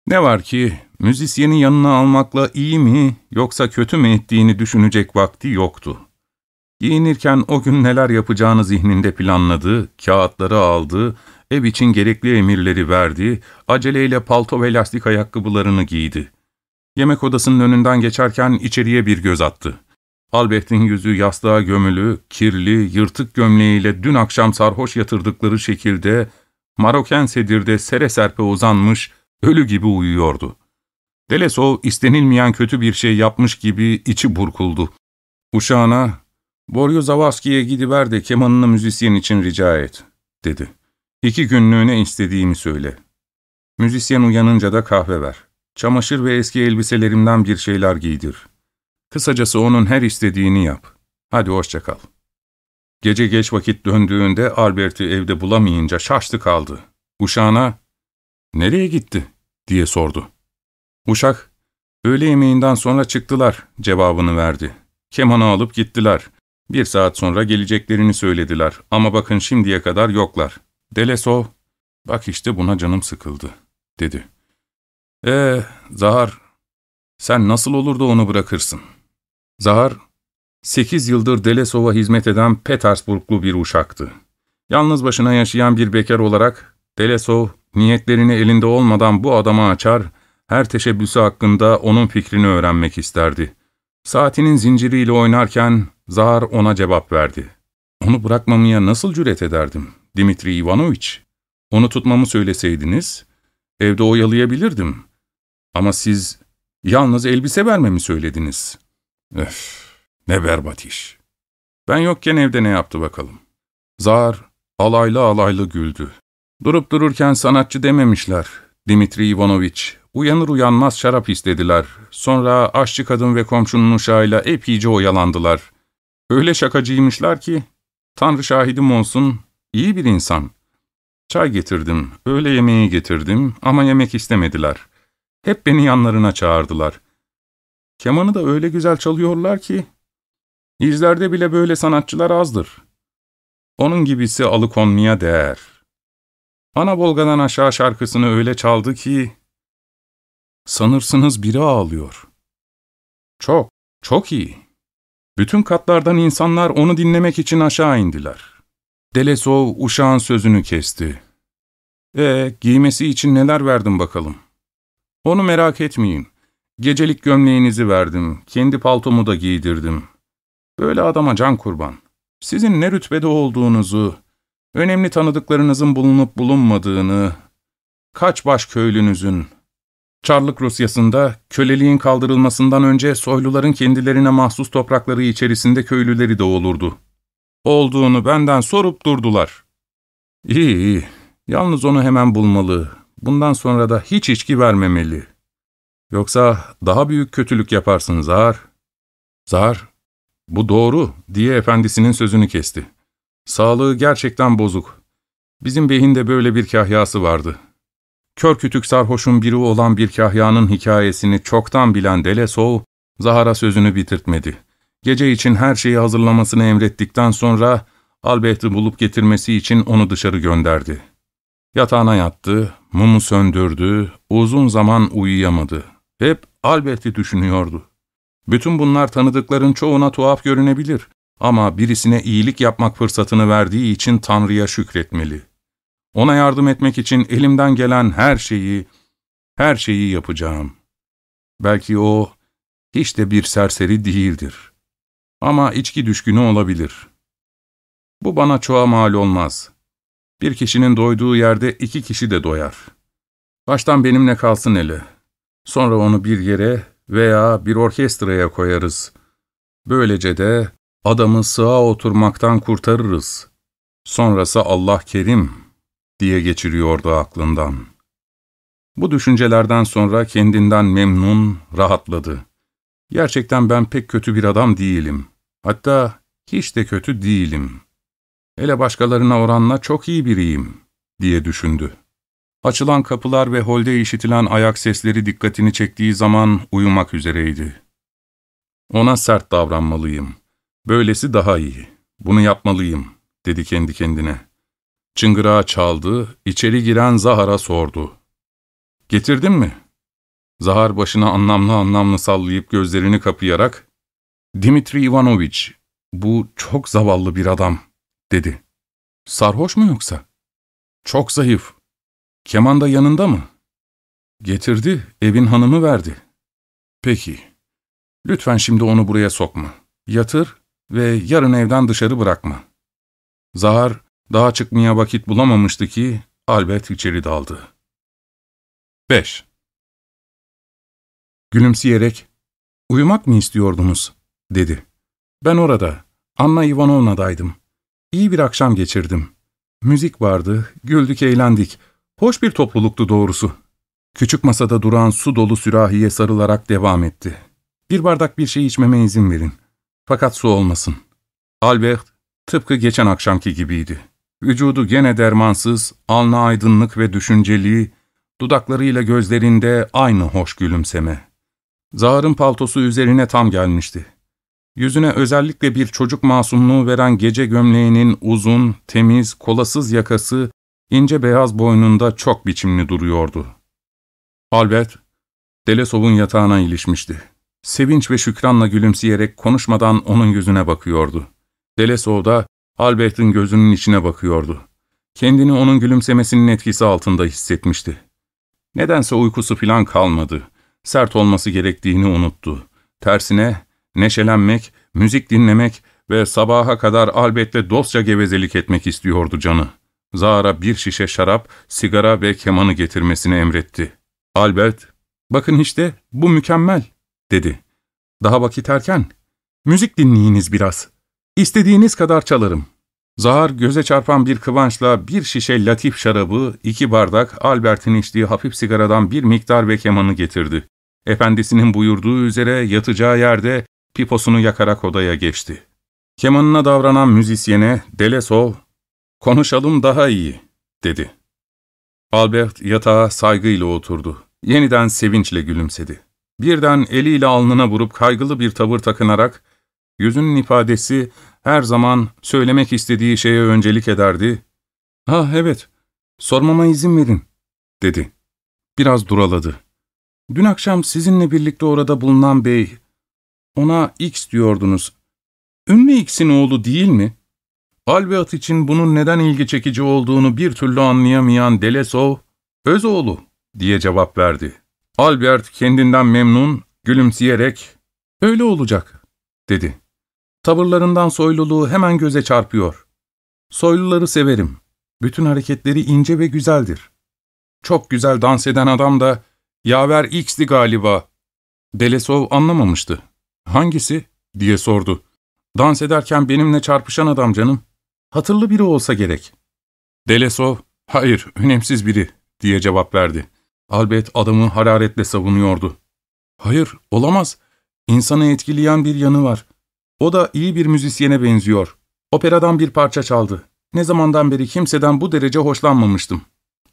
Ne var ki müzisyenin yanına almakla iyi mi yoksa kötü mü ettiğini düşünecek vakti yoktu. Giyinirken o gün neler yapacağını zihninde planladı, kağıtları aldı, ev için gerekli emirleri verdi, aceleyle palto ve lastik ayakkabılarını giydi. Yemek odasının önünden geçerken içeriye bir göz attı. Albert'in yüzü yastığa gömülü, kirli, yırtık gömleğiyle dün akşam sarhoş yatırdıkları şekilde Maroken sedirde sere serpe uzanmış, ölü gibi uyuyordu. Delesov istenilmeyen kötü bir şey yapmış gibi içi burkuldu. Uşağına, ''Boryo Zavavski'ye gidiver de kemanını müzisyen için rica et.'' dedi. ''İki günlüğüne istediğimi söyle. Müzisyen uyanınca da kahve ver. Çamaşır ve eski elbiselerimden bir şeyler giydir. Kısacası onun her istediğini yap. Hadi hoşça kal.'' Gece geç vakit döndüğünde Albert'i evde bulamayınca şaştı kaldı. Uşağına, ''Nereye gitti?'' diye sordu. Uşak, öğle yemeğinden sonra çıktılar cevabını verdi. Kemanı alıp gittiler. Bir saat sonra geleceklerini söylediler ama bakın şimdiye kadar yoklar. Delesov, bak işte buna canım sıkıldı, dedi. Ee, Zahar, sen nasıl olur da onu bırakırsın? Zahar, sekiz yıldır Delesov'a hizmet eden Petersburglu bir uşaktı. Yalnız başına yaşayan bir bekar olarak Delesov, niyetlerini elinde olmadan bu adama açar, her teşebbüsü hakkında onun fikrini öğrenmek isterdi. Saatinin zinciriyle oynarken Zahar ona cevap verdi. Onu bırakmamaya nasıl cüret ederdim, Dimitri Ivanoviç? Onu tutmamı söyleseydiniz, evde oyalayabilirdim. Ama siz yalnız elbise vermemi söylediniz. Öf, ne berbat iş. Ben yokken evde ne yaptı bakalım. Zahar alaylı alaylı güldü. Durup dururken sanatçı dememişler. Dimitri Ivanoviç, uyanır uyanmaz şarap istediler. Sonra aşçı kadın ve komşunun uşağıyla epeyce oyalandılar. Öyle şakacıymışlar ki, Tanrı şahidim olsun, iyi bir insan. Çay getirdim, öğle yemeği getirdim ama yemek istemediler. Hep beni yanlarına çağırdılar. Kemanı da öyle güzel çalıyorlar ki, izlerde bile böyle sanatçılar azdır. Onun gibisi alıkonmaya değer.'' Ana Volga'dan aşağı şarkısını öyle çaldı ki, sanırsınız biri ağlıyor. Çok, çok iyi. Bütün katlardan insanlar onu dinlemek için aşağı indiler. Delesov uşağın sözünü kesti. E giymesi için neler verdim bakalım. Onu merak etmeyin. Gecelik gömleğinizi verdim, kendi paltomu da giydirdim. Böyle adama can kurban. Sizin ne rütbede olduğunuzu, önemli tanıdıklarınızın bulunup bulunmadığını, kaç baş köylünüzün, Çarlık Rusyası'nda köleliğin kaldırılmasından önce soyluların kendilerine mahsus toprakları içerisinde köylüleri de olurdu. Olduğunu benden sorup durdular. İyi iyi, yalnız onu hemen bulmalı, bundan sonra da hiç içki vermemeli. Yoksa daha büyük kötülük yaparsın Zar. Zar, bu doğru diye efendisinin sözünü kesti. Sağlığı gerçekten bozuk. Bizim beyinde böyle bir kahyası vardı. Kör kütük sarhoşun biri olan bir kahyanın hikayesini çoktan bilen Delesov, Zahara sözünü bitirtmedi. Gece için her şeyi hazırlamasını emrettikten sonra Albert'i bulup getirmesi için onu dışarı gönderdi. Yatağına yattı, mumu söndürdü, uzun zaman uyuyamadı. Hep Albert'i düşünüyordu. Bütün bunlar tanıdıkların çoğuna tuhaf görünebilir ama birisine iyilik yapmak fırsatını verdiği için Tanrı'ya şükretmeli. Ona yardım etmek için elimden gelen her şeyi, her şeyi yapacağım. Belki o hiç de bir serseri değildir. Ama içki düşkünü olabilir. Bu bana çoğa mal olmaz. Bir kişinin doyduğu yerde iki kişi de doyar. Baştan benimle kalsın hele. Sonra onu bir yere veya bir orkestraya koyarız. Böylece de adamı sığa oturmaktan kurtarırız. Sonrası Allah kerim diye geçiriyordu aklından. Bu düşüncelerden sonra kendinden memnun, rahatladı. Gerçekten ben pek kötü bir adam değilim. Hatta hiç de kötü değilim. Hele başkalarına oranla çok iyi biriyim, diye düşündü. Açılan kapılar ve holde işitilen ayak sesleri dikkatini çektiği zaman uyumak üzereydi. Ona sert davranmalıyım. Böylesi daha iyi. Bunu yapmalıyım, dedi kendi kendine. Çıngırağı çaldı, içeri giren Zahar'a sordu. Getirdin mi? Zahar başını anlamlı anlamlı sallayıp gözlerini kapayarak, Dimitri Ivanoviç, bu çok zavallı bir adam, dedi. Sarhoş mu yoksa? Çok zayıf. Keman da yanında mı? Getirdi, evin hanımı verdi. Peki. Lütfen şimdi onu buraya sokma. Yatır ve yarın evden dışarı bırakma. Zahar daha çıkmaya vakit bulamamıştı ki Albert içeri daldı. 5. Gülümseyerek, ''Uyumak mı istiyordunuz?'' dedi. ''Ben orada, Anna Ivanovna'daydım. İyi bir akşam geçirdim. Müzik vardı, güldük eğlendik. Hoş bir topluluktu doğrusu. Küçük masada duran su dolu sürahiye sarılarak devam etti. Bir bardak bir şey içmeme izin verin. Fakat su olmasın. Albert, tıpkı geçen akşamki gibiydi. Vücudu gene dermansız, alnı aydınlık ve düşünceli, dudaklarıyla gözlerinde aynı hoş gülümseme. Zahar'ın paltosu üzerine tam gelmişti. Yüzüne özellikle bir çocuk masumluğu veren gece gömleğinin uzun, temiz, kolasız yakası, ince beyaz boynunda çok biçimli duruyordu. Albert, Delesov'un yatağına ilişmişti. Sevinç ve şükranla gülümseyerek konuşmadan onun yüzüne bakıyordu. Delesov da Albert'in gözünün içine bakıyordu. Kendini onun gülümsemesinin etkisi altında hissetmişti. Nedense uykusu filan kalmadı. Sert olması gerektiğini unuttu. Tersine neşelenmek, müzik dinlemek ve sabaha kadar Albert'le dostça gevezelik etmek istiyordu canı. Zara bir şişe şarap, sigara ve kemanı getirmesini emretti. Albert, ''Bakın işte, bu mükemmel.'' dedi. ''Daha vakit erken. Müzik dinleyiniz biraz. İstediğiniz kadar çalarım.'' Zahar göze çarpan bir kıvançla bir şişe latif şarabı, iki bardak Albert'in içtiği hafif sigaradan bir miktar ve kemanı getirdi. Efendisinin buyurduğu üzere yatacağı yerde piposunu yakarak odaya geçti. Kemanına davranan müzisyene Delesov, ''Konuşalım daha iyi.'' dedi. Albert yatağa saygıyla oturdu. Yeniden sevinçle gülümsedi. Birden eliyle alnına vurup kaygılı bir tavır takınarak, yüzünün ifadesi her zaman söylemek istediği şeye öncelik ederdi. ''Ha evet, sormama izin verin.'' dedi. Biraz duraladı. ''Dün akşam sizinle birlikte orada bulunan bey, ona X diyordunuz. Ünlü X'in oğlu değil mi?'' Albert için bunun neden ilgi çekici olduğunu bir türlü anlayamayan Delesov, ''Öz oğlu.'' diye cevap verdi. Albert kendinden memnun, gülümseyerek, ''Öyle olacak.'' dedi. Tavırlarından soyluluğu hemen göze çarpıyor. Soyluları severim. Bütün hareketleri ince ve güzeldir. Çok güzel dans eden adam da yaver X'di galiba. Delesov anlamamıştı. Hangisi? diye sordu. Dans ederken benimle çarpışan adam canım. Hatırlı biri olsa gerek. Delesov, hayır, önemsiz biri, diye cevap verdi. Albert adamı hararetle savunuyordu. Hayır, olamaz. İnsanı etkileyen bir yanı var. O da iyi bir müzisyene benziyor. Operadan bir parça çaldı. Ne zamandan beri kimseden bu derece hoşlanmamıştım.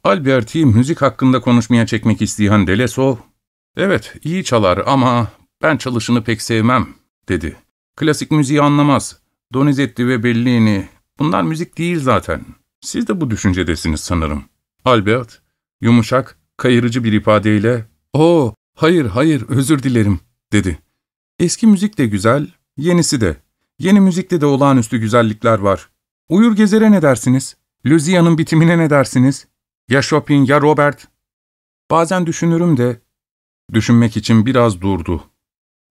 Albert'i müzik hakkında konuşmaya çekmek isteyen Delesov, ''Evet, iyi çalar ama ben çalışını pek sevmem.'' dedi. ''Klasik müziği anlamaz. Donizetti ve Bellini, bunlar müzik değil zaten. Siz de bu düşüncedesiniz sanırım.'' Albert, yumuşak, kayırıcı bir ifadeyle, ''Oo, hayır, hayır, özür dilerim.'' dedi. ''Eski müzik de güzel, yenisi de. Yeni müzikte de olağanüstü güzellikler var. Uyur Gezer'e ne dersiniz? Luzia'nın bitimine ne dersiniz? Ya Chopin ya Robert? Bazen düşünürüm de, düşünmek için biraz durdu.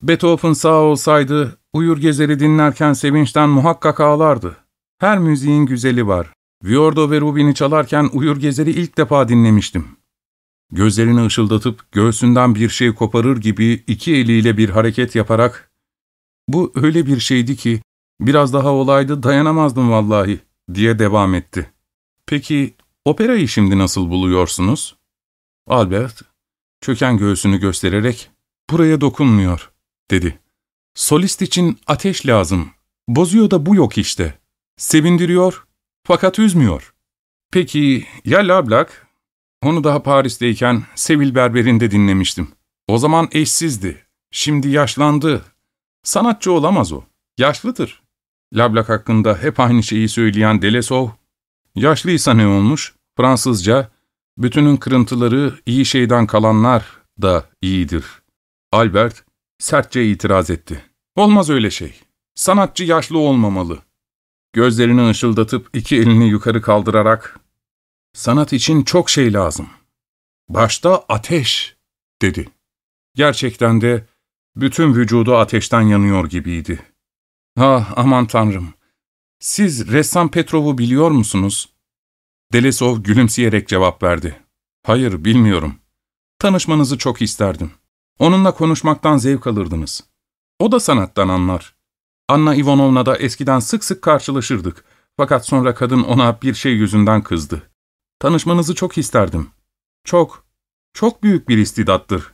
Beethoven sağ olsaydı, Uyur Gezer'i dinlerken sevinçten muhakkak ağlardı. Her müziğin güzeli var. Viordo ve Rubin'i çalarken Uyur Gezer'i ilk defa dinlemiştim. Gözlerini ışıldatıp göğsünden bir şey koparır gibi iki eliyle bir hareket yaparak ''Bu öyle bir şeydi ki biraz daha olaydı dayanamazdım vallahi.'' diye devam etti. ''Peki operayı şimdi nasıl buluyorsunuz?'' Albert, çöken göğsünü göstererek ''Buraya dokunmuyor.'' dedi. ''Solist için ateş lazım. Bozuyor da bu yok işte. Sevindiriyor fakat üzmüyor. Peki ya Lablak? Onu daha Paris'teyken Sevil Berber'inde dinlemiştim. O zaman eşsizdi. Şimdi yaşlandı. Sanatçı olamaz o. Yaşlıdır. Lablak hakkında hep aynı şeyi söyleyen Delesov, yaşlıysa ne olmuş? Fransızca, bütünün kırıntıları iyi şeyden kalanlar da iyidir. Albert sertçe itiraz etti. Olmaz öyle şey. Sanatçı yaşlı olmamalı. Gözlerini ışıldatıp iki elini yukarı kaldırarak, ''Sanat için çok şey lazım. Başta ateş.'' dedi. Gerçekten de bütün vücudu ateşten yanıyor gibiydi. ''Ah aman tanrım, siz ressam Petrov'u biliyor musunuz?'' Delesov gülümseyerek cevap verdi. ''Hayır, bilmiyorum. Tanışmanızı çok isterdim. Onunla konuşmaktan zevk alırdınız. O da sanattan anlar. Anna Ivanovna da eskiden sık sık karşılaşırdık. Fakat sonra kadın ona bir şey yüzünden kızdı. Tanışmanızı çok isterdim. Çok, çok büyük bir istidattır.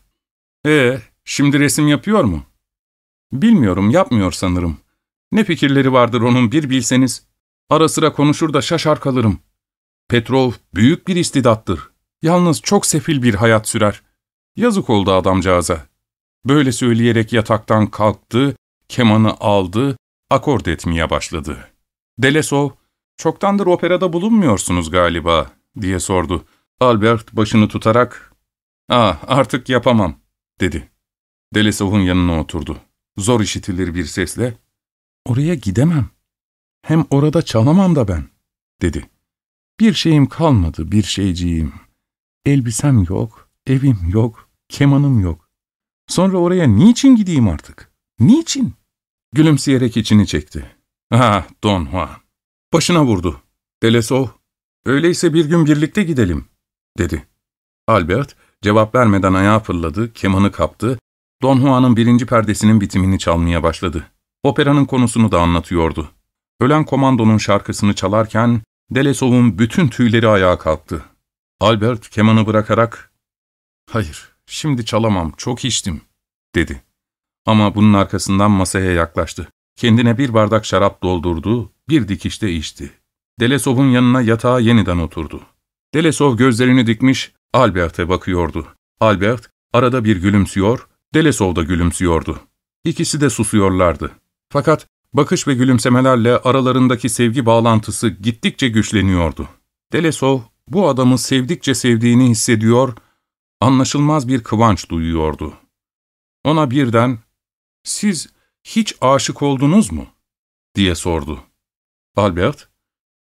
Ee, şimdi resim yapıyor mu? Bilmiyorum, yapmıyor sanırım. Ne fikirleri vardır onun bir bilseniz. Ara sıra konuşur da şaşar kalırım. Petrov büyük bir istidattır. Yalnız çok sefil bir hayat sürer. Yazık oldu adamcağıza. Böyle söyleyerek yataktan kalktı, kemanı aldı, akord etmeye başladı. Delesov, ''Çoktandır operada bulunmuyorsunuz galiba.'' diye sordu. Albert başını tutarak, ''Ah, artık yapamam.'' dedi. Delesov'un yanına oturdu. Zor işitilir bir sesle, ''Oraya gidemem. Hem orada çalamam da ben.'' dedi. ''Bir şeyim kalmadı, bir şeyciğim. Elbisem yok, evim yok, kemanım yok. Sonra oraya niçin gideyim artık? Niçin?'' Gülümseyerek içini çekti. ''Ah, Don Juan.'' Başına vurdu. Delesov, ''Öyleyse bir gün birlikte gidelim.'' dedi. Albert, cevap vermeden ayağa fırladı, kemanı kaptı, Don Juan'ın birinci perdesinin bitimini çalmaya başladı. Operanın konusunu da anlatıyordu. Ölen komandonun şarkısını çalarken, Delesov'un bütün tüyleri ayağa kalktı. Albert kemanı bırakarak, ''Hayır, şimdi çalamam, çok içtim.'' dedi. Ama bunun arkasından masaya yaklaştı. Kendine bir bardak şarap doldurdu, bir dikişte içti. Delesov'un yanına yatağa yeniden oturdu. Delesov gözlerini dikmiş, Albert'e bakıyordu. Albert arada bir gülümsüyor, Delesov da gülümsüyordu. İkisi de susuyorlardı. Fakat bakış ve gülümsemelerle aralarındaki sevgi bağlantısı gittikçe güçleniyordu. Delesov bu adamı sevdikçe sevdiğini hissediyor, anlaşılmaz bir kıvanç duyuyordu. Ona birden ''Siz hiç aşık oldunuz mu?'' diye sordu. Albert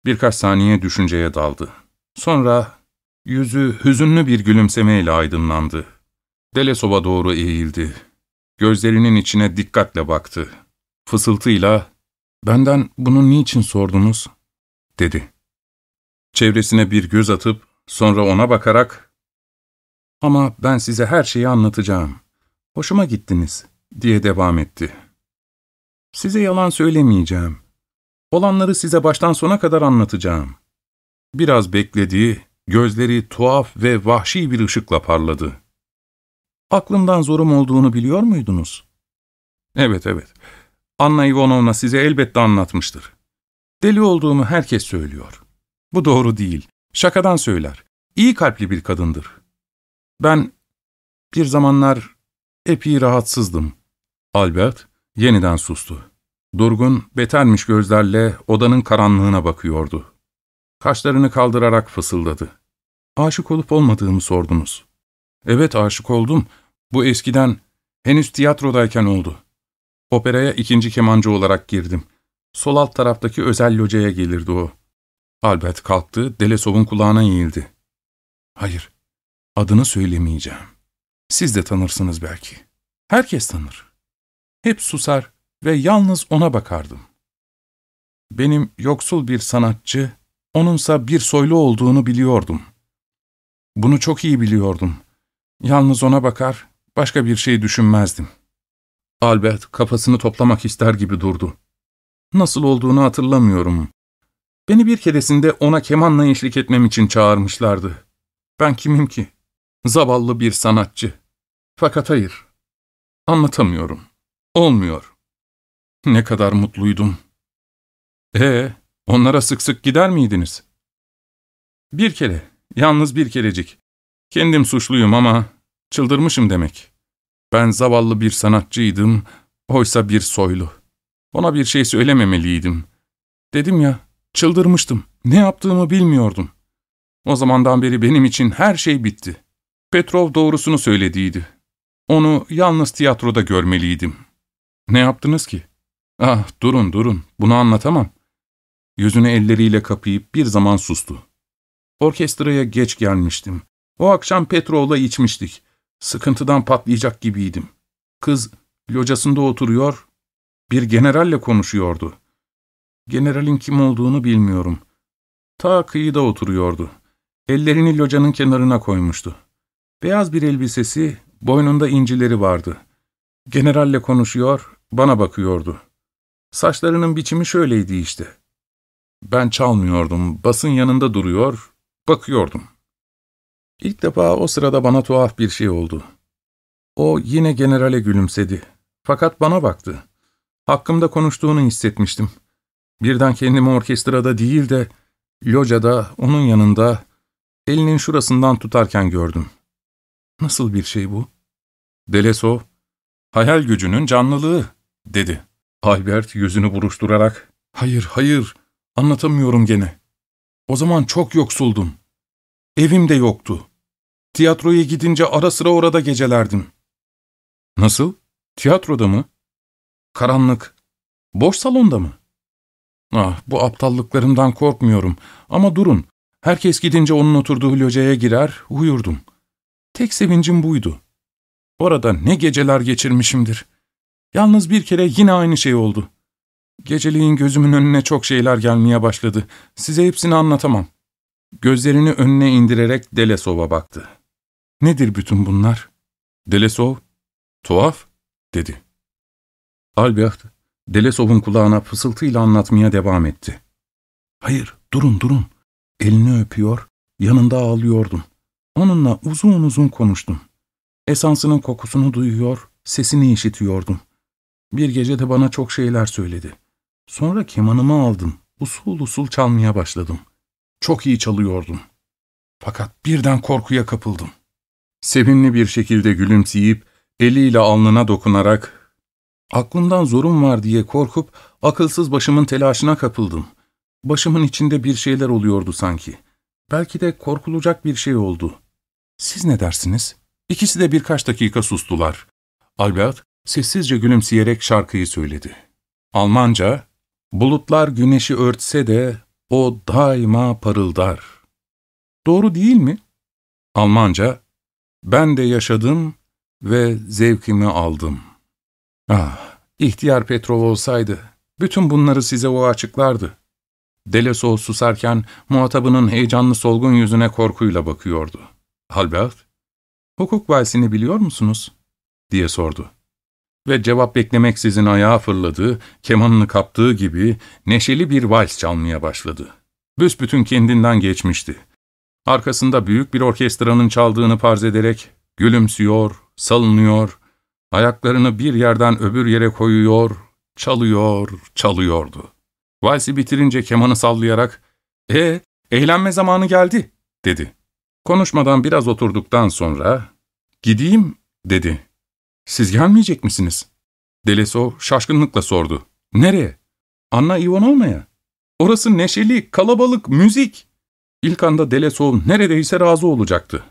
birkaç saniye düşünceye daldı. Sonra yüzü hüzünlü bir gülümsemeyle aydınlandı. Delesov'a doğru eğildi. Gözlerinin içine dikkatle baktı. Fısıltıyla ''Benden bunu niçin sordunuz?'' dedi. Çevresine bir göz atıp sonra ona bakarak ''Ama ben size her şeyi anlatacağım. Hoşuma gittiniz.'' diye devam etti. Size yalan söylemeyeceğim. Olanları size baştan sona kadar anlatacağım. Biraz bekledi, gözleri tuhaf ve vahşi bir ışıkla parladı. Aklımdan zorum olduğunu biliyor muydunuz? Evet, evet. Anna Ivanovna size elbette anlatmıştır. Deli olduğumu herkes söylüyor. Bu doğru değil. Şakadan söyler. İyi kalpli bir kadındır. Ben bir zamanlar epey rahatsızdım. Albert yeniden sustu. Durgun, betermiş gözlerle odanın karanlığına bakıyordu. Kaşlarını kaldırarak fısıldadı. Aşık olup olmadığımı sordunuz. Evet aşık oldum. Bu eskiden, henüz tiyatrodayken oldu. Operaya ikinci kemancı olarak girdim. Sol alt taraftaki özel locaya gelirdi o. Albert kalktı, Delesov'un kulağına eğildi. Hayır, adını söylemeyeceğim. Siz de tanırsınız belki. Herkes tanır. Hep susar ve yalnız ona bakardım. Benim yoksul bir sanatçı, onunsa bir soylu olduğunu biliyordum. Bunu çok iyi biliyordum. Yalnız ona bakar, başka bir şey düşünmezdim. Albert kafasını toplamak ister gibi durdu. Nasıl olduğunu hatırlamıyorum. Beni bir keresinde ona kemanla eşlik etmem için çağırmışlardı. Ben kimim ki? Zavallı bir sanatçı. Fakat hayır. Anlatamıyorum. Olmuyor. Ne kadar mutluydum. Ee, onlara sık sık gider miydiniz? Bir kere, yalnız bir kerecik. Kendim suçluyum ama çıldırmışım demek. Ben zavallı bir sanatçıydım, oysa bir soylu. Ona bir şey söylememeliydim. Dedim ya, çıldırmıştım. Ne yaptığımı bilmiyordum. O zamandan beri benim için her şey bitti. Petrov doğrusunu söylediydi. Onu yalnız tiyatroda görmeliydim. Ne yaptınız ki? Ah, durun durun, bunu anlatamam. Yüzünü elleriyle kapayıp bir zaman sustu. Orkestraya geç gelmiştim. O akşam Petrov'la içmiştik. Sıkıntıdan patlayacak gibiydim. Kız locasında oturuyor, bir generalle konuşuyordu. Generalin kim olduğunu bilmiyorum. Ta kıyıda oturuyordu. Ellerini locanın kenarına koymuştu. Beyaz bir elbisesi, boynunda incileri vardı. Generalle konuşuyor, bana bakıyordu. Saçlarının biçimi şöyleydi işte. Ben çalmıyordum, basın yanında duruyor, bakıyordum. İlk defa o sırada bana tuhaf bir şey oldu. O yine generale gülümsedi. Fakat bana baktı. Hakkımda konuştuğunu hissetmiştim. Birden kendimi orkestrada değil de locada, onun yanında, elinin şurasından tutarken gördüm. Nasıl bir şey bu? Delesov, hayal gücünün canlılığı, dedi. Albert yüzünü buruşturarak, hayır, hayır, anlatamıyorum gene. O zaman çok yoksuldum. Evim de yoktu. Tiyatroya gidince ara sıra orada gecelerdim. Nasıl? Tiyatroda mı? Karanlık. Boş salonda mı? Ah, bu aptallıklarımdan korkmuyorum. Ama durun. Herkes gidince onun oturduğu locaya girer, uyurdum. Tek sevincim buydu. Orada ne geceler geçirmişimdir. Yalnız bir kere yine aynı şey oldu. Geceliğin gözümün önüne çok şeyler gelmeye başladı. Size hepsini anlatamam. Gözlerini önüne indirerek Delesov'a baktı. Nedir bütün bunlar? Delesov, tuhaf, dedi. Albert, Delesov'un kulağına fısıltıyla anlatmaya devam etti. Hayır, durun durun. Elini öpüyor, yanında ağlıyordum. Onunla uzun uzun konuştum. Esansının kokusunu duyuyor, sesini işitiyordum. Bir gece de bana çok şeyler söyledi. Sonra kemanımı aldım, usul usul çalmaya başladım. Çok iyi çalıyordum. Fakat birden korkuya kapıldım. Sevimli bir şekilde gülümseyip, eliyle alnına dokunarak, aklımdan zorum var diye korkup, akılsız başımın telaşına kapıldım. Başımın içinde bir şeyler oluyordu sanki. Belki de korkulacak bir şey oldu. Siz ne dersiniz? İkisi de birkaç dakika sustular. Albert sessizce gülümseyerek şarkıyı söyledi. Almanca, bulutlar güneşi örtse de o daima parıldar. Doğru değil mi? Almanca, ben de yaşadım ve zevkimi aldım. Ah, ihtiyar Petrov olsaydı, bütün bunları size o açıklardı. Delesol susarken muhatabının heyecanlı solgun yüzüne korkuyla bakıyordu. Albert, hukuk valsini biliyor musunuz? diye sordu. Ve cevap beklemeksizin ayağa fırladı, kemanını kaptığı gibi neşeli bir vals çalmaya başladı. Büsbütün kendinden geçmişti. Arkasında büyük bir orkestranın çaldığını farz ederek gülümsüyor, salınıyor, ayaklarını bir yerden öbür yere koyuyor, çalıyor, çalıyordu. Valsi bitirince kemanı sallayarak, ''E, eğlenme zamanı geldi.'' dedi. Konuşmadan biraz oturduktan sonra, ''Gideyim.'' dedi. ''Siz gelmeyecek misiniz?'' Delesov şaşkınlıkla sordu. ''Nereye?'' ''Anna Ivanovna'ya.'' ''Orası neşeli, kalabalık, müzik.'' İlk anda Delesov neredeyse razı olacaktı.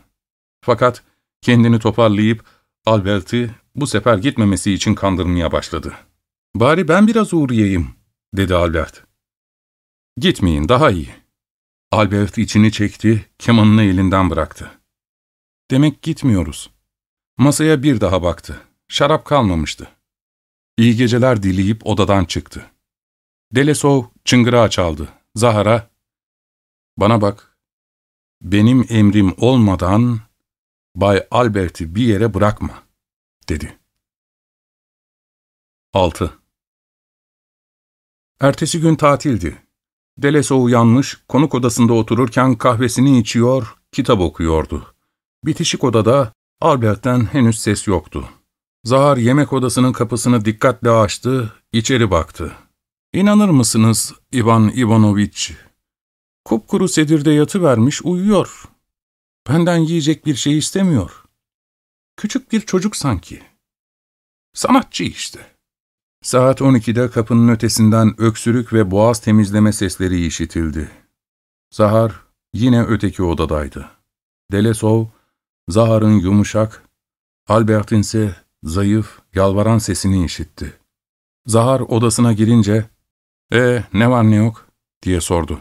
Fakat kendini toparlayıp Albert'i bu sefer gitmemesi için kandırmaya başladı. ''Bari ben biraz uğrayayım.'' dedi Albert. ''Gitmeyin, daha iyi.'' Albert içini çekti, kemanını elinden bıraktı. ''Demek gitmiyoruz.'' Masaya bir daha baktı. Şarap kalmamıştı. İyi geceler dileyip odadan çıktı. Delesov çıngırağı çaldı. Zahara, ''Bana bak, benim emrim olmadan Bay Albert'i bir yere bırakma.'' dedi. 6. Ertesi gün tatildi. Deleso uyanmış, konuk odasında otururken kahvesini içiyor, kitap okuyordu. Bitişik odada Albert'ten henüz ses yoktu. Zahar yemek odasının kapısını dikkatle açtı, içeri baktı. ''İnanır mısınız Ivan Ivanoviç? Kupkuru sedirde yatıvermiş, uyuyor. Benden yiyecek bir şey istemiyor. Küçük bir çocuk sanki. Sanatçı işte.'' Saat 12'de kapının ötesinden öksürük ve boğaz temizleme sesleri işitildi. Zahar yine öteki odadaydı. Delesov, Zahar'ın yumuşak, Albert'in ise zayıf, yalvaran sesini işitti. Zahar odasına girince, ''E ne var ne yok?'' diye sordu.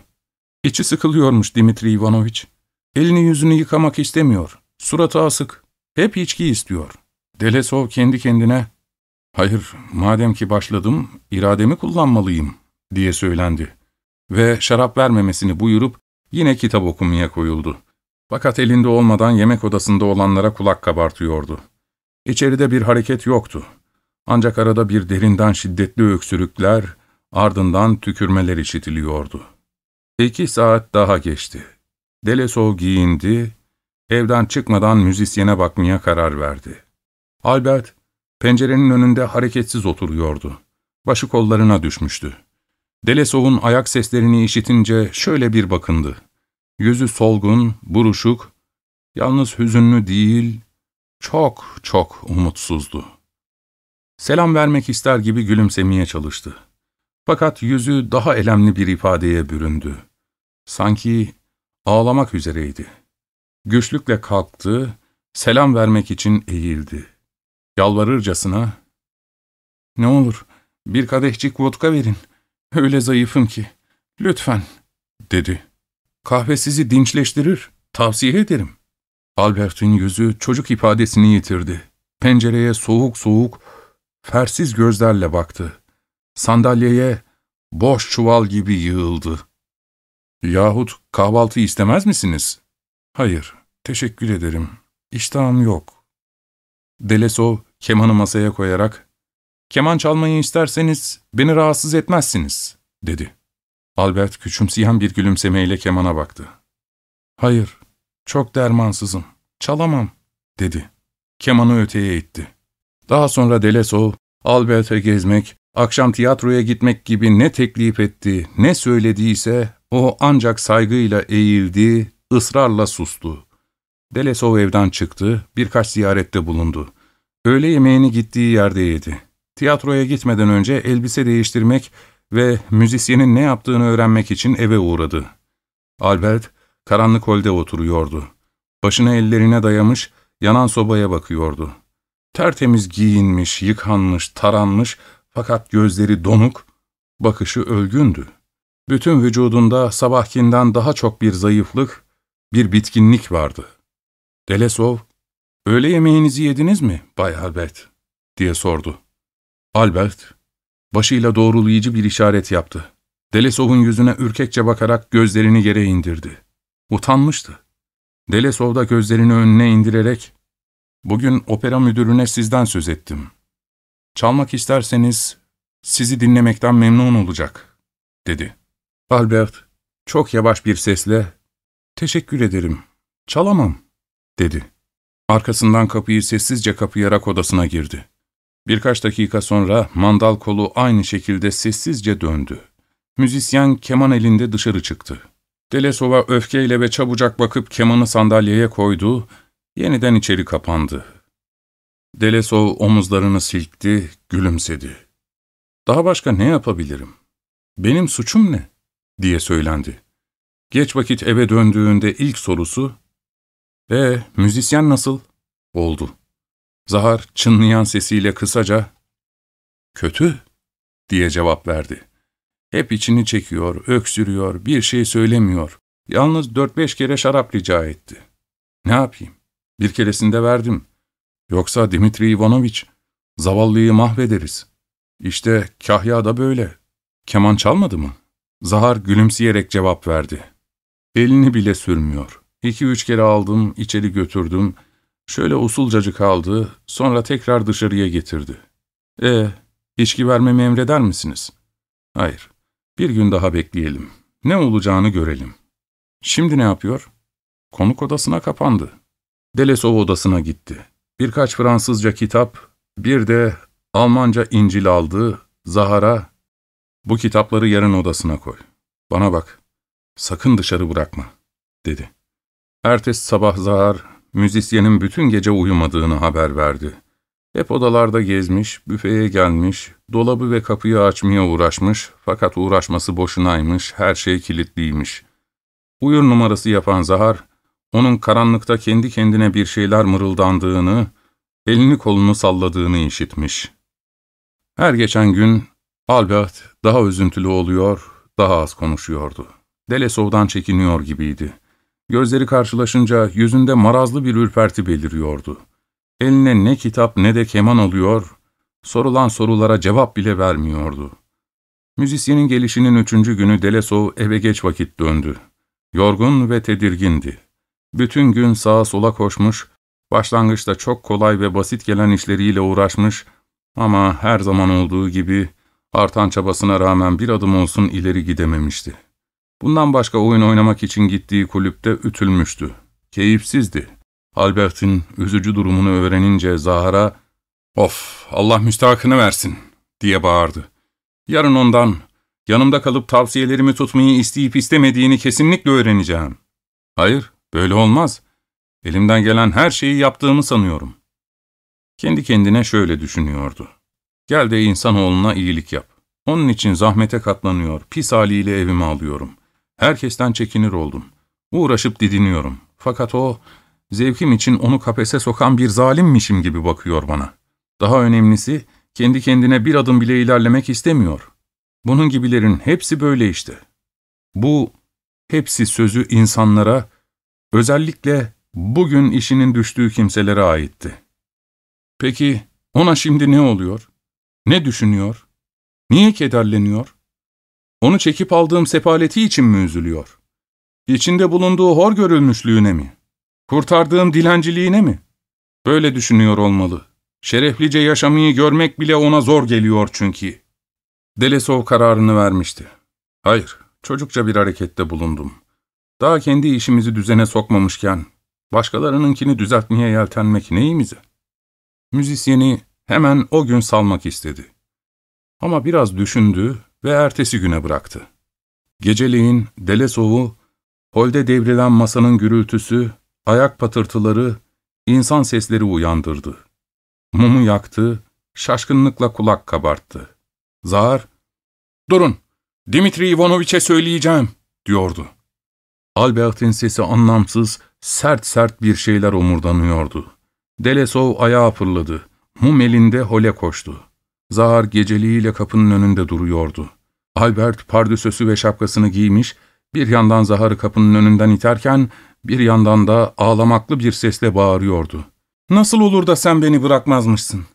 İçi sıkılıyormuş Dimitri Ivanoviç. Elini yüzünü yıkamak istemiyor. Suratı asık. Hep içki istiyor. Delesov kendi kendine, ''Hayır, madem ki başladım, irademi kullanmalıyım.'' diye söylendi. Ve şarap vermemesini buyurup yine kitap okumaya koyuldu. Fakat elinde olmadan yemek odasında olanlara kulak kabartıyordu. İçeride bir hareket yoktu. Ancak arada bir derinden şiddetli öksürükler, ardından tükürmeler işitiliyordu. İki saat daha geçti. Delesov giyindi, evden çıkmadan müzisyene bakmaya karar verdi. Albert, pencerenin önünde hareketsiz oturuyordu. Başı kollarına düşmüştü. Delesov'un ayak seslerini işitince şöyle bir bakındı. Yüzü solgun, buruşuk, yalnız hüzünlü değil, çok çok umutsuzdu. Selam vermek ister gibi gülümsemeye çalıştı. Fakat yüzü daha elemli bir ifadeye büründü. Sanki ağlamak üzereydi. Güçlükle kalktı, selam vermek için eğildi. Yalvarırcasına, ''Ne olur bir kadehcik vodka verin, öyle zayıfım ki, lütfen.'' dedi. ''Kahve sizi dinçleştirir, tavsiye ederim.'' Albert'in yüzü çocuk ifadesini yitirdi. Pencereye soğuk soğuk, fersiz gözlerle baktı. Sandalyeye boş çuval gibi yığıldı. ''Yahut kahvaltı istemez misiniz?'' ''Hayır, teşekkür ederim. İştahım yok.'' Delesov kemanı masaya koyarak, ''Keman çalmayı isterseniz beni rahatsız etmezsiniz.'' dedi. Albert küçümseyen bir gülümsemeyle kemana baktı. ''Hayır, çok dermansızım, çalamam.'' dedi. Kemanı öteye itti. Daha sonra Delesov, Albert'e gezmek, akşam tiyatroya gitmek gibi ne teklif etti, ne söylediyse o ancak saygıyla eğildi, ısrarla sustu. Delesov evden çıktı, birkaç ziyarette bulundu. Öğle yemeğini gittiği yerde yedi. Tiyatroya gitmeden önce elbise değiştirmek ve müzisyenin ne yaptığını öğrenmek için eve uğradı. Albert, karanlık holde oturuyordu. Başını ellerine dayamış, yanan sobaya bakıyordu. Tertemiz giyinmiş, yıkanmış, taranmış fakat gözleri donuk, bakışı ölgündü. Bütün vücudunda sabahkinden daha çok bir zayıflık, bir bitkinlik vardı. Delesov, ''Öğle yemeğinizi yediniz mi, Bay Albert?'' diye sordu. Albert, başıyla doğrulayıcı bir işaret yaptı. Delesov'un yüzüne ürkekçe bakarak gözlerini yere indirdi. Utanmıştı. Delesov da gözlerini önüne indirerek, ''Bugün opera müdürüne sizden söz ettim. Çalmak isterseniz sizi dinlemekten memnun olacak.'' dedi. Albert, çok yavaş bir sesle, ''Teşekkür ederim, çalamam.'' dedi. Arkasından kapıyı sessizce kapayarak odasına girdi. Birkaç dakika sonra mandal kolu aynı şekilde sessizce döndü. Müzisyen keman elinde dışarı çıktı. Delesov'a öfkeyle ve çabucak bakıp kemanı sandalyeye koydu, yeniden içeri kapandı. Delesov omuzlarını silkti, gülümsedi. ''Daha başka ne yapabilirim? Benim suçum ne?'' diye söylendi. Geç vakit eve döndüğünde ilk sorusu, ''E müzisyen nasıl?'' oldu. Zahar çınlayan sesiyle kısaca, ''Kötü'' diye cevap verdi. Hep içini çekiyor, öksürüyor, bir şey söylemiyor. Yalnız dört beş kere şarap rica etti. Ne yapayım? Bir keresinde verdim. Yoksa Dimitri Ivanoviç, zavallıyı mahvederiz. İşte Kahya da böyle. Keman çalmadı mı? Zahar gülümseyerek cevap verdi. Elini bile sürmüyor. İki üç kere aldım, içeri götürdüm. Şöyle usulcacık aldı, sonra tekrar dışarıya getirdi. E, içki vermemi emreder misiniz? Hayır, bir gün daha bekleyelim. Ne olacağını görelim. Şimdi ne yapıyor? Konuk odasına kapandı. Delesov odasına gitti. Birkaç Fransızca kitap, bir de Almanca İncil aldı, Zahar'a, ''Bu kitapları yarın odasına koy. Bana bak, sakın dışarı bırakma.'' dedi. Ertesi sabah Zahar, müzisyenin bütün gece uyumadığını haber verdi. Hep odalarda gezmiş, büfeye gelmiş, dolabı ve kapıyı açmaya uğraşmış fakat uğraşması boşunaymış, her şey kilitliymiş. Uyur numarası yapan Zahar, onun karanlıkta kendi kendine bir şeyler mırıldandığını, elini kolunu salladığını işitmiş. Her geçen gün Albert daha üzüntülü oluyor, daha az konuşuyordu. Delesov'dan çekiniyor gibiydi. Gözleri karşılaşınca yüzünde marazlı bir ürperti beliriyordu. Eline ne kitap ne de keman alıyor, sorulan sorulara cevap bile vermiyordu. Müzisyenin gelişinin üçüncü günü Delesov eve geç vakit döndü. Yorgun ve tedirgindi. Bütün gün sağa sola koşmuş, başlangıçta çok kolay ve basit gelen işleriyle uğraşmış ama her zaman olduğu gibi artan çabasına rağmen bir adım olsun ileri gidememişti. Bundan başka oyun oynamak için gittiği kulüpte ütülmüştü. Keyifsizdi. Albert'in üzücü durumunu öğrenince Zahara, ''Of, Allah müstahakını versin.'' diye bağırdı. ''Yarın ondan, yanımda kalıp tavsiyelerimi tutmayı isteyip istemediğini kesinlikle öğreneceğim.'' ''Hayır, böyle olmaz. Elimden gelen her şeyi yaptığımı sanıyorum.'' Kendi kendine şöyle düşünüyordu. ''Gel de insanoğluna iyilik yap. Onun için zahmete katlanıyor, pis haliyle evime alıyorum. Herkesten çekinir oldum. Uğraşıp didiniyorum. Fakat o, zevkim için onu kafese sokan bir zalimmişim gibi bakıyor bana. Daha önemlisi, kendi kendine bir adım bile ilerlemek istemiyor. Bunun gibilerin hepsi böyle işte. Bu, hepsi sözü insanlara, özellikle bugün işinin düştüğü kimselere aitti. Peki, ona şimdi ne oluyor? Ne düşünüyor? Niye kederleniyor? Onu çekip aldığım sefaleti için mi üzülüyor? İçinde bulunduğu hor görülmüşlüğüne mi? Kurtardığım dilenciliğine mi? Böyle düşünüyor olmalı. Şereflice yaşamayı görmek bile ona zor geliyor çünkü. Delesov kararını vermişti. Hayır, çocukça bir harekette bulundum. Daha kendi işimizi düzene sokmamışken, başkalarınınkini düzeltmeye yeltenmek neyimize? Müzisyeni hemen o gün salmak istedi. Ama biraz düşündü ve ertesi güne bıraktı. Geceliğin Delesov'u, holde devrilen masanın gürültüsü, ayak patırtıları, insan sesleri uyandırdı. Mumu yaktı, şaşkınlıkla kulak kabarttı. Zahar, ''Durun, Dimitri Ivanoviç'e söyleyeceğim.'' diyordu. Albert'in sesi anlamsız, sert sert bir şeyler omurdanıyordu. Delesov ayağa fırladı. Mum elinde hole koştu. Zahar geceliğiyle kapının önünde duruyordu. Albert pardüsösü ve şapkasını giymiş, bir yandan Zahar'ı kapının önünden iterken, bir yandan da ağlamaklı bir sesle bağırıyordu. ''Nasıl olur da sen beni bırakmazmışsın?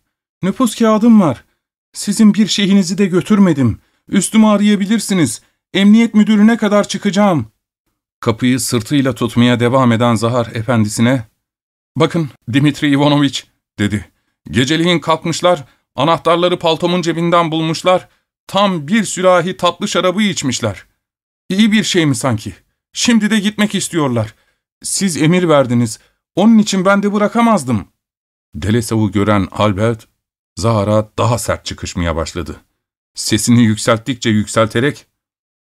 Nüfus kağıdım var. Sizin bir şeyinizi de götürmedim. Üstümü arayabilirsiniz. Emniyet müdürüne kadar çıkacağım.'' Kapıyı sırtıyla tutmaya devam eden Zahar efendisine, ''Bakın Dimitri Ivanoviç'' dedi. ''Geceliğin kalkmışlar, anahtarları paltomun cebinden bulmuşlar, tam bir sürahi tatlı şarabı içmişler. İyi bir şey mi sanki? Şimdi de gitmek istiyorlar. Siz emir verdiniz, onun için ben de bırakamazdım.'' Delesav'ı gören Albert, Zahar'a daha sert çıkışmaya başladı. Sesini yükselttikçe yükselterek,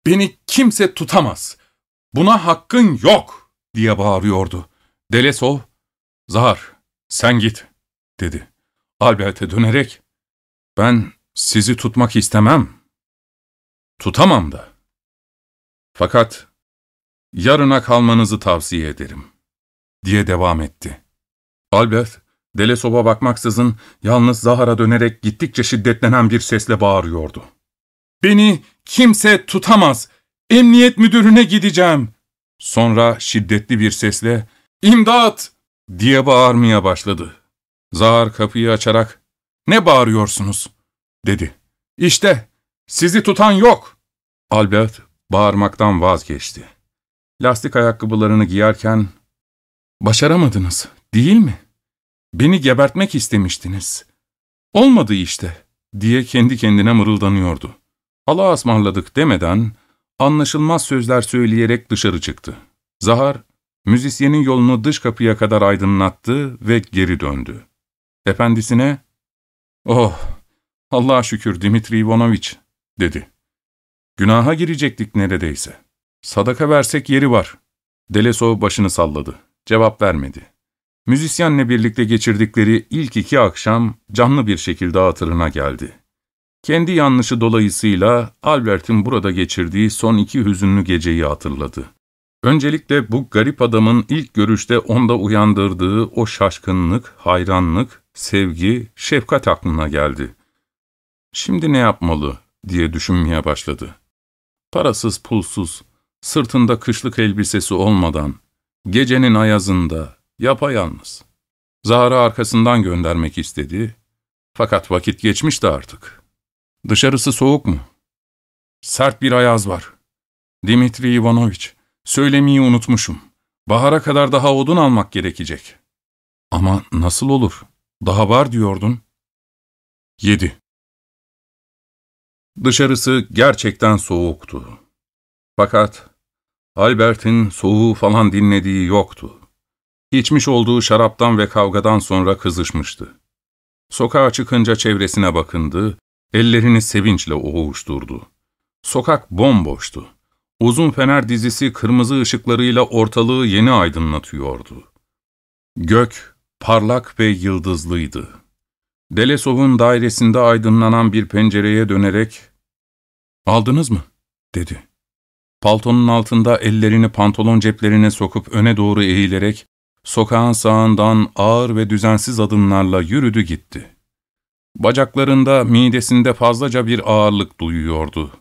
''Beni kimse tutamaz, buna hakkın yok!'' diye bağırıyordu. Delesov, ''Zahar, sen git.'' dedi. Albert'e dönerek, ''Ben sizi tutmak istemem. Tutamam da. Fakat yarına kalmanızı tavsiye ederim, diye devam etti. Albert, Delesob'a bakmaksızın yalnız Zahar'a dönerek gittikçe şiddetlenen bir sesle bağırıyordu. ''Beni kimse tutamaz, emniyet müdürüne gideceğim.'' Sonra şiddetli bir sesle ''İmdat!'' diye bağırmaya başladı. Zahar kapıyı açarak ''Ne bağırıyorsunuz?'' dedi. ''İşte sizi tutan yok.'' Albert bağırmaktan vazgeçti. Lastik ayakkabılarını giyerken ''Başaramadınız, değil mi? Beni gebertmek istemiştiniz. Olmadı işte.'' diye kendi kendine mırıldanıyordu. Allah'a ısmarladık demeden anlaşılmaz sözler söyleyerek dışarı çıktı. Zahar, müzisyenin yolunu dış kapıya kadar aydınlattı ve geri döndü. Efendisine, ''Oh, Allah'a şükür Dimitri Ivanoviç'' dedi. ''Günaha girecektik neredeyse. Sadaka versek yeri var.'' Delesov başını salladı. Cevap vermedi. Müzisyenle birlikte geçirdikleri ilk iki akşam canlı bir şekilde hatırına geldi. Kendi yanlışı dolayısıyla Albert'in burada geçirdiği son iki hüzünlü geceyi hatırladı. Öncelikle bu garip adamın ilk görüşte onda uyandırdığı o şaşkınlık, hayranlık, sevgi, şefkat aklına geldi. Şimdi ne yapmalı diye düşünmeye başladı. Parasız pulsuz, sırtında kışlık elbisesi olmadan, gecenin ayazında, yapayalnız. Zahar'ı arkasından göndermek istedi, fakat vakit geçmişti artık. Dışarısı soğuk mu? Sert bir ayaz var. Dimitri Ivanoviç, söylemeyi unutmuşum. Bahara kadar daha odun almak gerekecek. Ama nasıl olur? Daha var diyordun. 7. Dışarısı gerçekten soğuktu. Fakat Albert'in soğuğu falan dinlediği yoktu. İçmiş olduğu şaraptan ve kavgadan sonra kızışmıştı. Sokağa çıkınca çevresine bakındı, ellerini sevinçle oğuşturdu. Sokak bomboştu. Uzun fener dizisi kırmızı ışıklarıyla ortalığı yeni aydınlatıyordu. Gök parlak ve yıldızlıydı. Delesov'un dairesinde aydınlanan bir pencereye dönerek ''Aldınız mı?'' dedi. Paltonun altında ellerini pantolon ceplerine sokup öne doğru eğilerek sokağın sağından ağır ve düzensiz adımlarla yürüdü gitti. Bacaklarında, midesinde fazlaca bir ağırlık duyuyordu.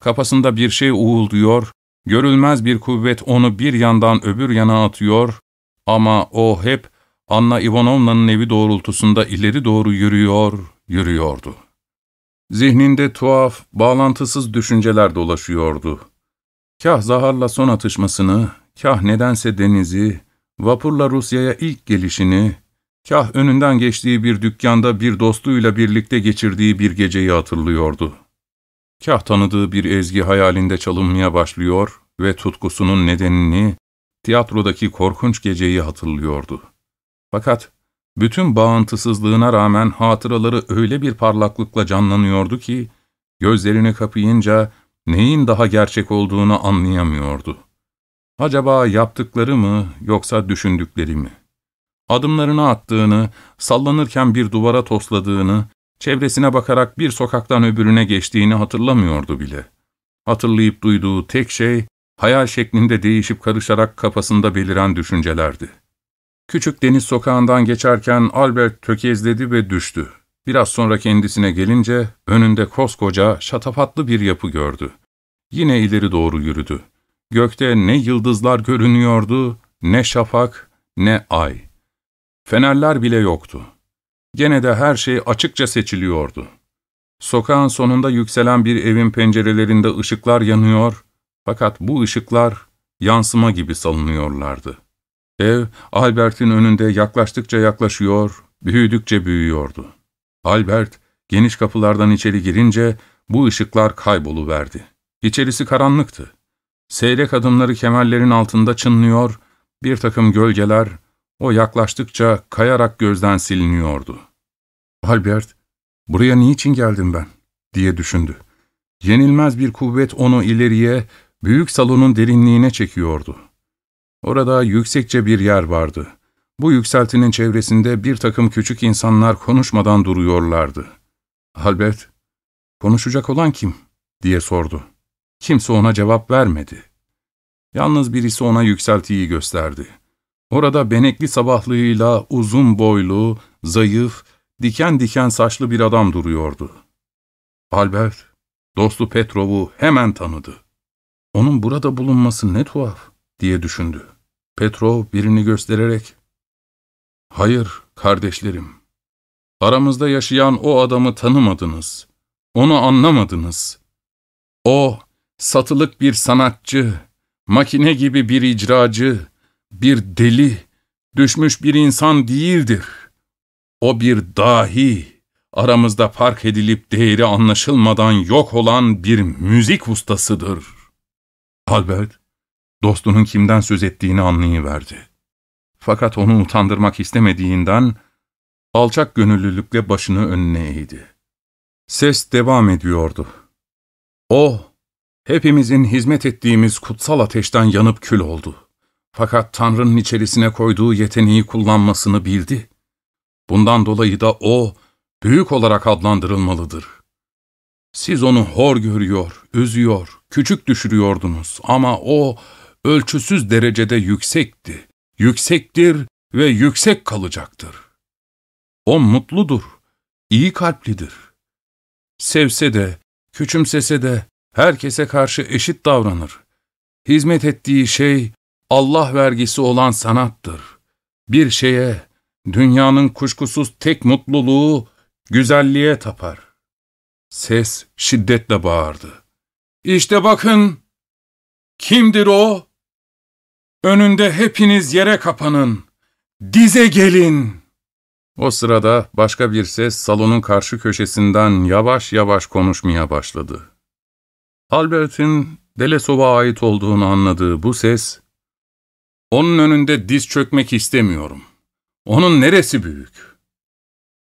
Kafasında bir şey uğulduyor, görülmez bir kuvvet onu bir yandan öbür yana atıyor ama o hep Anna Ivanovna'nın evi doğrultusunda ileri doğru yürüyor, yürüyordu. Zihninde tuhaf, bağlantısız düşünceler dolaşıyordu. Kah Zahar'la son atışmasını, kah nedense denizi, vapurla Rusya'ya ilk gelişini, kah önünden geçtiği bir dükkanda bir dostuyla birlikte geçirdiği bir geceyi hatırlıyordu. Kah tanıdığı bir ezgi hayalinde çalınmaya başlıyor ve tutkusunun nedenini, tiyatrodaki korkunç geceyi hatırlıyordu. Fakat bütün bağıntısızlığına rağmen hatıraları öyle bir parlaklıkla canlanıyordu ki, gözlerini kapayınca neyin daha gerçek olduğunu anlayamıyordu. Acaba yaptıkları mı yoksa düşündükleri mi? Adımlarını attığını, sallanırken bir duvara tosladığını, çevresine bakarak bir sokaktan öbürüne geçtiğini hatırlamıyordu bile. Hatırlayıp duyduğu tek şey, hayal şeklinde değişip karışarak kafasında beliren düşüncelerdi. Küçük deniz sokağından geçerken Albert tökezledi ve düştü. Biraz sonra kendisine gelince önünde koskoca, şatafatlı bir yapı gördü. Yine ileri doğru yürüdü. Gökte ne yıldızlar görünüyordu, ne şafak, ne ay. Fenerler bile yoktu. Gene de her şey açıkça seçiliyordu. Sokağın sonunda yükselen bir evin pencerelerinde ışıklar yanıyor, fakat bu ışıklar yansıma gibi salınıyorlardı. Ev, Albert'in önünde yaklaştıkça yaklaşıyor, büyüdükçe büyüyordu. Albert, geniş kapılardan içeri girince bu ışıklar kayboluverdi. İçerisi karanlıktı. Seyrek adımları kemerlerin altında çınlıyor, bir takım gölgeler o yaklaştıkça kayarak gözden siliniyordu. Albert, buraya niçin geldim ben? diye düşündü. Yenilmez bir kuvvet onu ileriye, büyük salonun derinliğine çekiyordu. Orada yüksekçe bir yer vardı. Bu yükseltinin çevresinde bir takım küçük insanlar konuşmadan duruyorlardı. Albert, konuşacak olan kim? diye sordu. Kimse ona cevap vermedi. Yalnız birisi ona yükseltiyi gösterdi. Orada benekli sabahlığıyla uzun boylu, zayıf, diken diken saçlı bir adam duruyordu. Albert, dostu Petrov'u hemen tanıdı. Onun burada bulunması ne tuhaf diye düşündü. Petrov birini göstererek, ''Hayır kardeşlerim, aramızda yaşayan o adamı tanımadınız, onu anlamadınız. O, satılık bir sanatçı, makine gibi bir icracı, bir deli, düşmüş bir insan değildir. O bir dahi, aramızda fark edilip değeri anlaşılmadan yok olan bir müzik ustasıdır. Albert, dostunun kimden söz ettiğini anlayıverdi. Fakat onu utandırmak istemediğinden, alçak gönüllülükle başını önüne eğdi. Ses devam ediyordu. O, hepimizin hizmet ettiğimiz kutsal ateşten yanıp kül oldu. Fakat Tanrı'nın içerisine koyduğu yeteneği kullanmasını bildi. Bundan dolayı da o, büyük olarak adlandırılmalıdır. Siz onu hor görüyor, üzüyor, küçük düşürüyordunuz ama o ölçüsüz derecede yüksekti, yüksektir ve yüksek kalacaktır. O mutludur, iyi kalplidir. Sevse de, küçümsese de herkese karşı eşit davranır. Hizmet ettiği şey Allah vergisi olan sanattır. Bir şeye, dünyanın kuşkusuz tek mutluluğu güzelliğe tapar. Ses şiddetle bağırdı. İşte bakın, kimdir o? Önünde hepiniz yere kapanın, dize gelin. O sırada başka bir ses salonun karşı köşesinden yavaş yavaş konuşmaya başladı. Albert'in Delesov'a ait olduğunu anladığı bu ses, onun önünde diz çökmek istemiyorum. Onun neresi büyük?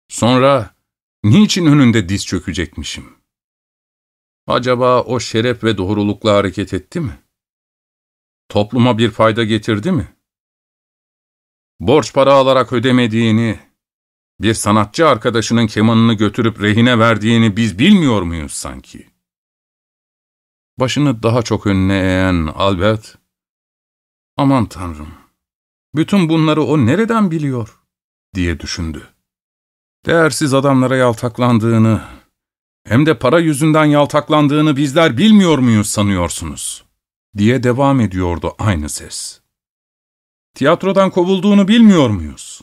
Sonra Niçin önünde diz çökecekmişim? Acaba o şeref ve doğrulukla hareket etti mi? Topluma bir fayda getirdi mi? Borç para alarak ödemediğini, bir sanatçı arkadaşının kemanını götürüp rehine verdiğini biz bilmiyor muyuz sanki? Başını daha çok önüne eğen Albert, aman tanrım, bütün bunları o nereden biliyor, diye düşündü. Değersiz adamlara yaltaklandığını, hem de para yüzünden yaltaklandığını bizler bilmiyor muyuz sanıyorsunuz? Diye devam ediyordu aynı ses. Tiyatrodan kovulduğunu bilmiyor muyuz?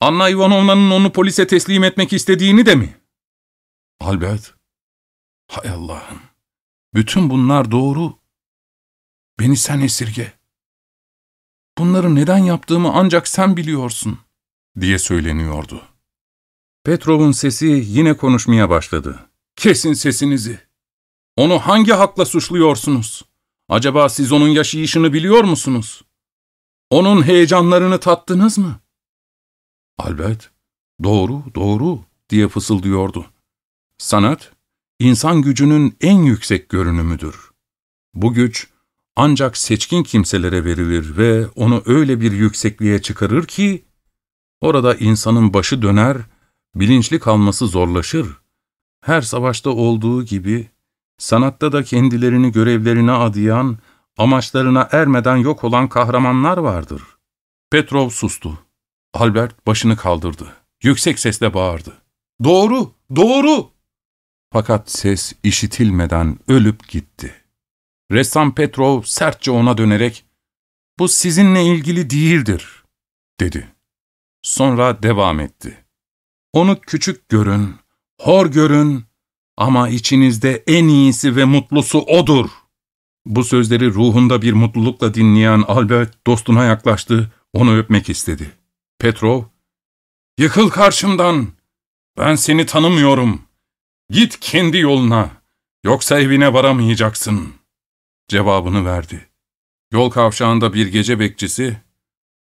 Anna Ivanovna'nın onu polise teslim etmek istediğini de mi? Albert, hay Allah'ım, bütün bunlar doğru. Beni sen esirge. Bunları neden yaptığımı ancak sen biliyorsun, diye söyleniyordu. Petrov'un sesi yine konuşmaya başladı. Kesin sesinizi. Onu hangi hakla suçluyorsunuz? Acaba siz onun yaşayışını biliyor musunuz? Onun heyecanlarını tattınız mı? Albert, doğru, doğru diye fısıldıyordu. Sanat, insan gücünün en yüksek görünümüdür. Bu güç ancak seçkin kimselere verilir ve onu öyle bir yüksekliğe çıkarır ki, orada insanın başı döner bilinçli kalması zorlaşır. Her savaşta olduğu gibi, sanatta da kendilerini görevlerine adayan, amaçlarına ermeden yok olan kahramanlar vardır. Petrov sustu. Albert başını kaldırdı. Yüksek sesle bağırdı. Doğru, doğru! Fakat ses işitilmeden ölüp gitti. Ressam Petrov sertçe ona dönerek, ''Bu sizinle ilgili değildir.'' dedi. Sonra devam etti. Onu küçük görün, hor görün ama içinizde en iyisi ve mutlusu O'dur. Bu sözleri ruhunda bir mutlulukla dinleyen Albert dostuna yaklaştı, onu öpmek istedi. Petrov, ''Yıkıl karşımdan, ben seni tanımıyorum. Git kendi yoluna, yoksa evine varamayacaksın.'' cevabını verdi. Yol kavşağında bir gece bekçisi,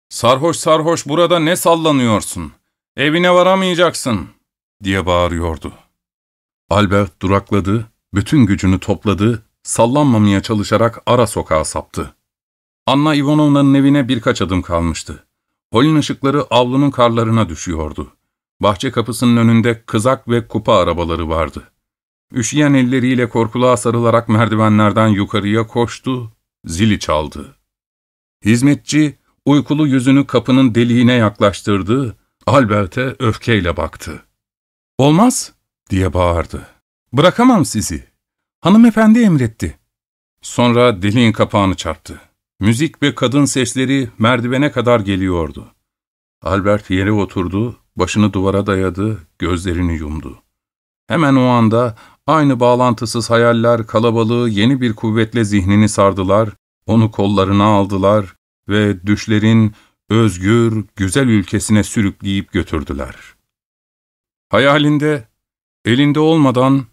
''Sarhoş sarhoş burada ne sallanıyorsun?'' Evine varamayacaksın, diye bağırıyordu. Albert durakladı, bütün gücünü topladı, sallanmamaya çalışarak ara sokağa saptı. Anna Ivanovna'nın evine birkaç adım kalmıştı. Holün ışıkları avlunun karlarına düşüyordu. Bahçe kapısının önünde kızak ve kupa arabaları vardı. Üşüyen elleriyle korkuluğa sarılarak merdivenlerden yukarıya koştu zili çaldı. Hizmetçi, uykulu yüzünü kapının deliğine yaklaştırdı, Albert'e öfkeyle baktı. ''Olmaz!'' Diye bağırdı. ''Bırakamam sizi. Hanımefendi emretti.'' Sonra deliğin kapağını çarptı. Müzik ve kadın sesleri merdivene kadar geliyordu. Albert yere oturdu, başını duvara dayadı, gözlerini yumdu. Hemen o anda aynı bağlantısız hayaller kalabalığı yeni bir kuvvetle zihnini sardılar, onu kollarına aldılar ve düşlerin özgür, güzel ülkesine sürükleyip götürdüler. Hayalinde, elinde olmadan,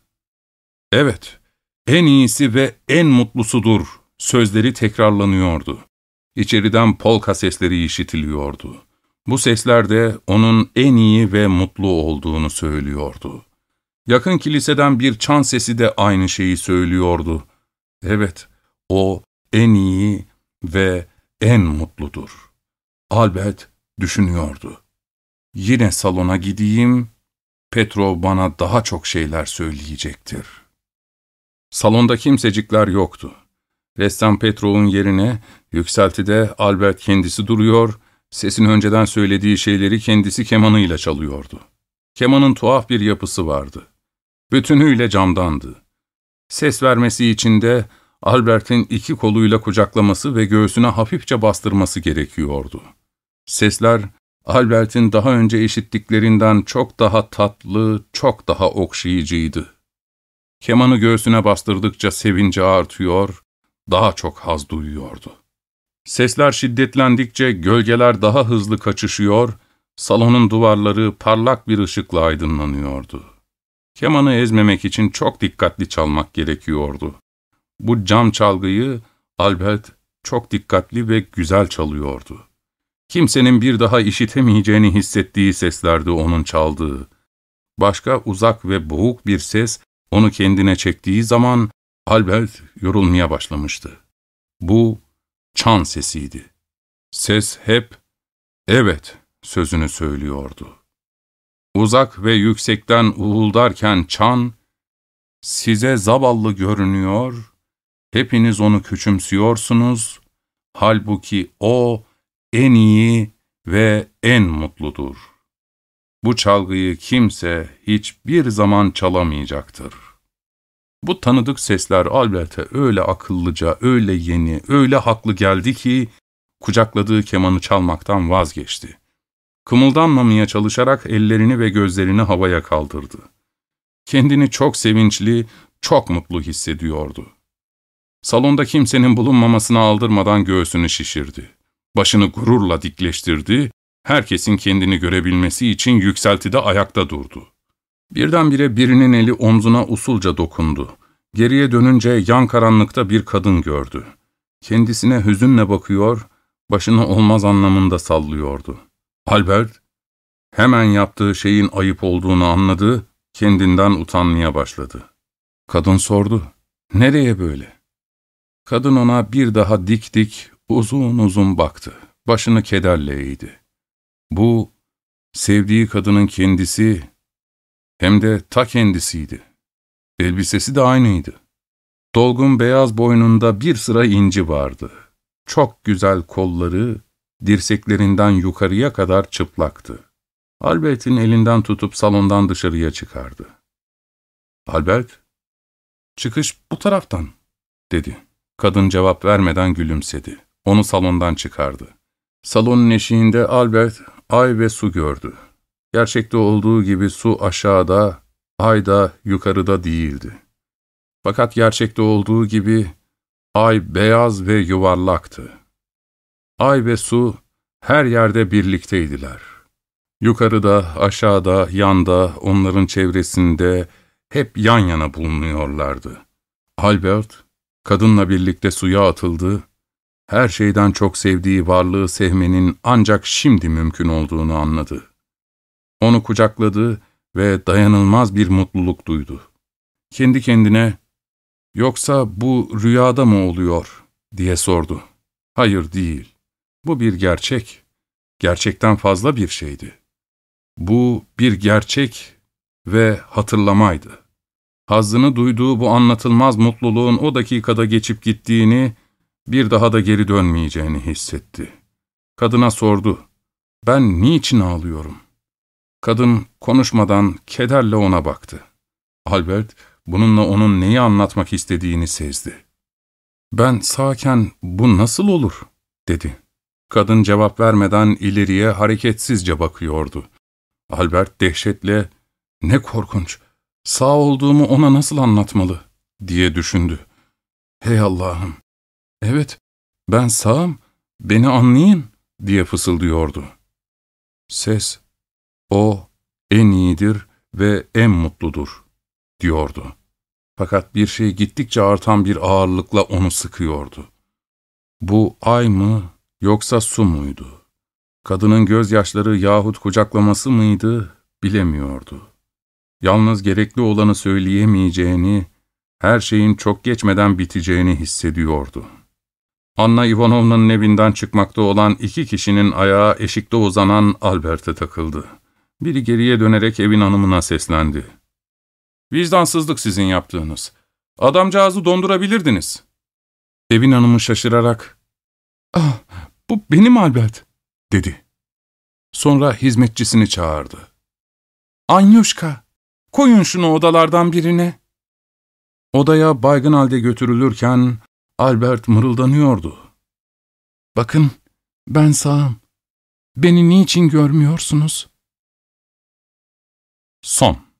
evet, en iyisi ve en mutlusudur sözleri tekrarlanıyordu. İçeriden polka sesleri işitiliyordu. Bu sesler de onun en iyi ve mutlu olduğunu söylüyordu. Yakın kiliseden bir çan sesi de aynı şeyi söylüyordu. Evet, o en iyi ve en mutludur. Albert düşünüyordu. Yine salona gideyim, Petrov bana daha çok şeyler söyleyecektir. Salonda kimsecikler yoktu. Ressam Petrov'un yerine yükseltide Albert kendisi duruyor, sesin önceden söylediği şeyleri kendisi kemanıyla çalıyordu. Kemanın tuhaf bir yapısı vardı. Bütünüyle camdandı. Ses vermesi için de Albert'in iki koluyla kucaklaması ve göğsüne hafifçe bastırması gerekiyordu. Sesler, Albert'in daha önce işittiklerinden çok daha tatlı, çok daha okşayıcıydı. Kemanı göğsüne bastırdıkça sevinci artıyor, daha çok haz duyuyordu. Sesler şiddetlendikçe gölgeler daha hızlı kaçışıyor, salonun duvarları parlak bir ışıkla aydınlanıyordu. Kemanı ezmemek için çok dikkatli çalmak gerekiyordu. Bu cam çalgıyı Albert çok dikkatli ve güzel çalıyordu. Kimsenin bir daha işitemeyeceğini hissettiği seslerdi onun çaldığı. Başka uzak ve boğuk bir ses onu kendine çektiği zaman Albert yorulmaya başlamıştı. Bu çan sesiydi. Ses hep evet sözünü söylüyordu. Uzak ve yüksekten uğuldarken çan, size zavallı görünüyor, hepiniz onu küçümsüyorsunuz, halbuki o en iyi ve en mutludur. Bu çalgıyı kimse hiçbir zaman çalamayacaktır. Bu tanıdık sesler Albert'e öyle akıllıca, öyle yeni, öyle haklı geldi ki, kucakladığı kemanı çalmaktan vazgeçti. Kımıldanmamaya çalışarak ellerini ve gözlerini havaya kaldırdı. Kendini çok sevinçli, çok mutlu hissediyordu. Salonda kimsenin bulunmamasına aldırmadan göğsünü şişirdi. Başını gururla dikleştirdi, herkesin kendini görebilmesi için yükseltide ayakta durdu. Birdenbire birinin eli omzuna usulca dokundu. Geriye dönünce yan karanlıkta bir kadın gördü. Kendisine hüzünle bakıyor, başını olmaz anlamında sallıyordu. Albert, hemen yaptığı şeyin ayıp olduğunu anladı, kendinden utanmaya başladı. Kadın sordu, nereye böyle? Kadın ona bir daha dik dik, uzun uzun baktı. Başını kederle eğdi. Bu, sevdiği kadının kendisi, hem de ta kendisiydi. Elbisesi de aynıydı. Dolgun beyaz boynunda bir sıra inci vardı. Çok güzel kolları, dirseklerinden yukarıya kadar çıplaktı. Albert'in elinden tutup salondan dışarıya çıkardı. Albert, ''Çıkış bu taraftan.'' dedi. Kadın cevap vermeden gülümsedi. Onu salondan çıkardı. Salonun eşiğinde Albert, ay ve su gördü. Gerçekte olduğu gibi su aşağıda, ay da yukarıda değildi. Fakat gerçekte olduğu gibi ay beyaz ve yuvarlaktı. Ay ve su her yerde birlikteydiler. Yukarıda, aşağıda, yanda, onların çevresinde hep yan yana bulunuyorlardı. Albert, kadınla birlikte suya atıldı, her şeyden çok sevdiği varlığı sevmenin ancak şimdi mümkün olduğunu anladı. Onu kucakladı ve dayanılmaz bir mutluluk duydu. Kendi kendine, ''Yoksa bu rüyada mı oluyor?'' diye sordu. ''Hayır değil. Bu bir gerçek, gerçekten fazla bir şeydi. Bu bir gerçek ve hatırlamaydı. Hazzını duyduğu bu anlatılmaz mutluluğun o dakikada geçip gittiğini Bir daha da geri dönmeyeceğini hissetti. Kadına sordu. Ben niçin ağlıyorum? Kadın konuşmadan kederle ona baktı. Albert bununla onun neyi anlatmak istediğini sezdi. Ben sağken bu nasıl olur? dedi. Kadın cevap vermeden ileriye hareketsizce bakıyordu. Albert dehşetle, ne korkunç, sağ olduğumu ona nasıl anlatmalı, diye düşündü. Hey Allah'ım, evet ben sağım, beni anlayın, diye fısıldıyordu. Ses, o en iyidir ve en mutludur, diyordu. Fakat bir şey gittikçe artan bir ağırlıkla onu sıkıyordu. Bu ay mı yoksa su muydu? Kadının gözyaşları yahut kucaklaması mıydı bilemiyordu. Yalnız gerekli olanı söyleyemeyeceğini, her şeyin çok geçmeden biteceğini hissediyordu. Anna Ivanovna'nın evinden çıkmakta olan iki kişinin ayağı eşikte uzanan Albert'e takıldı. Biri geriye dönerek evin hanımına seslendi. ''Vicdansızlık sizin yaptığınız. Adamcağızı dondurabilirdiniz.'' Evin hanımı şaşırarak, ''Ah, bu benim Albert.'' dedi. Sonra hizmetçisini çağırdı. ''Anyuşka, koyun şunu odalardan birine.'' Odaya baygın halde götürülürken Albert mırıldanıyordu. ''Bakın, ben sağım. Beni niçin görmüyorsunuz?'' Son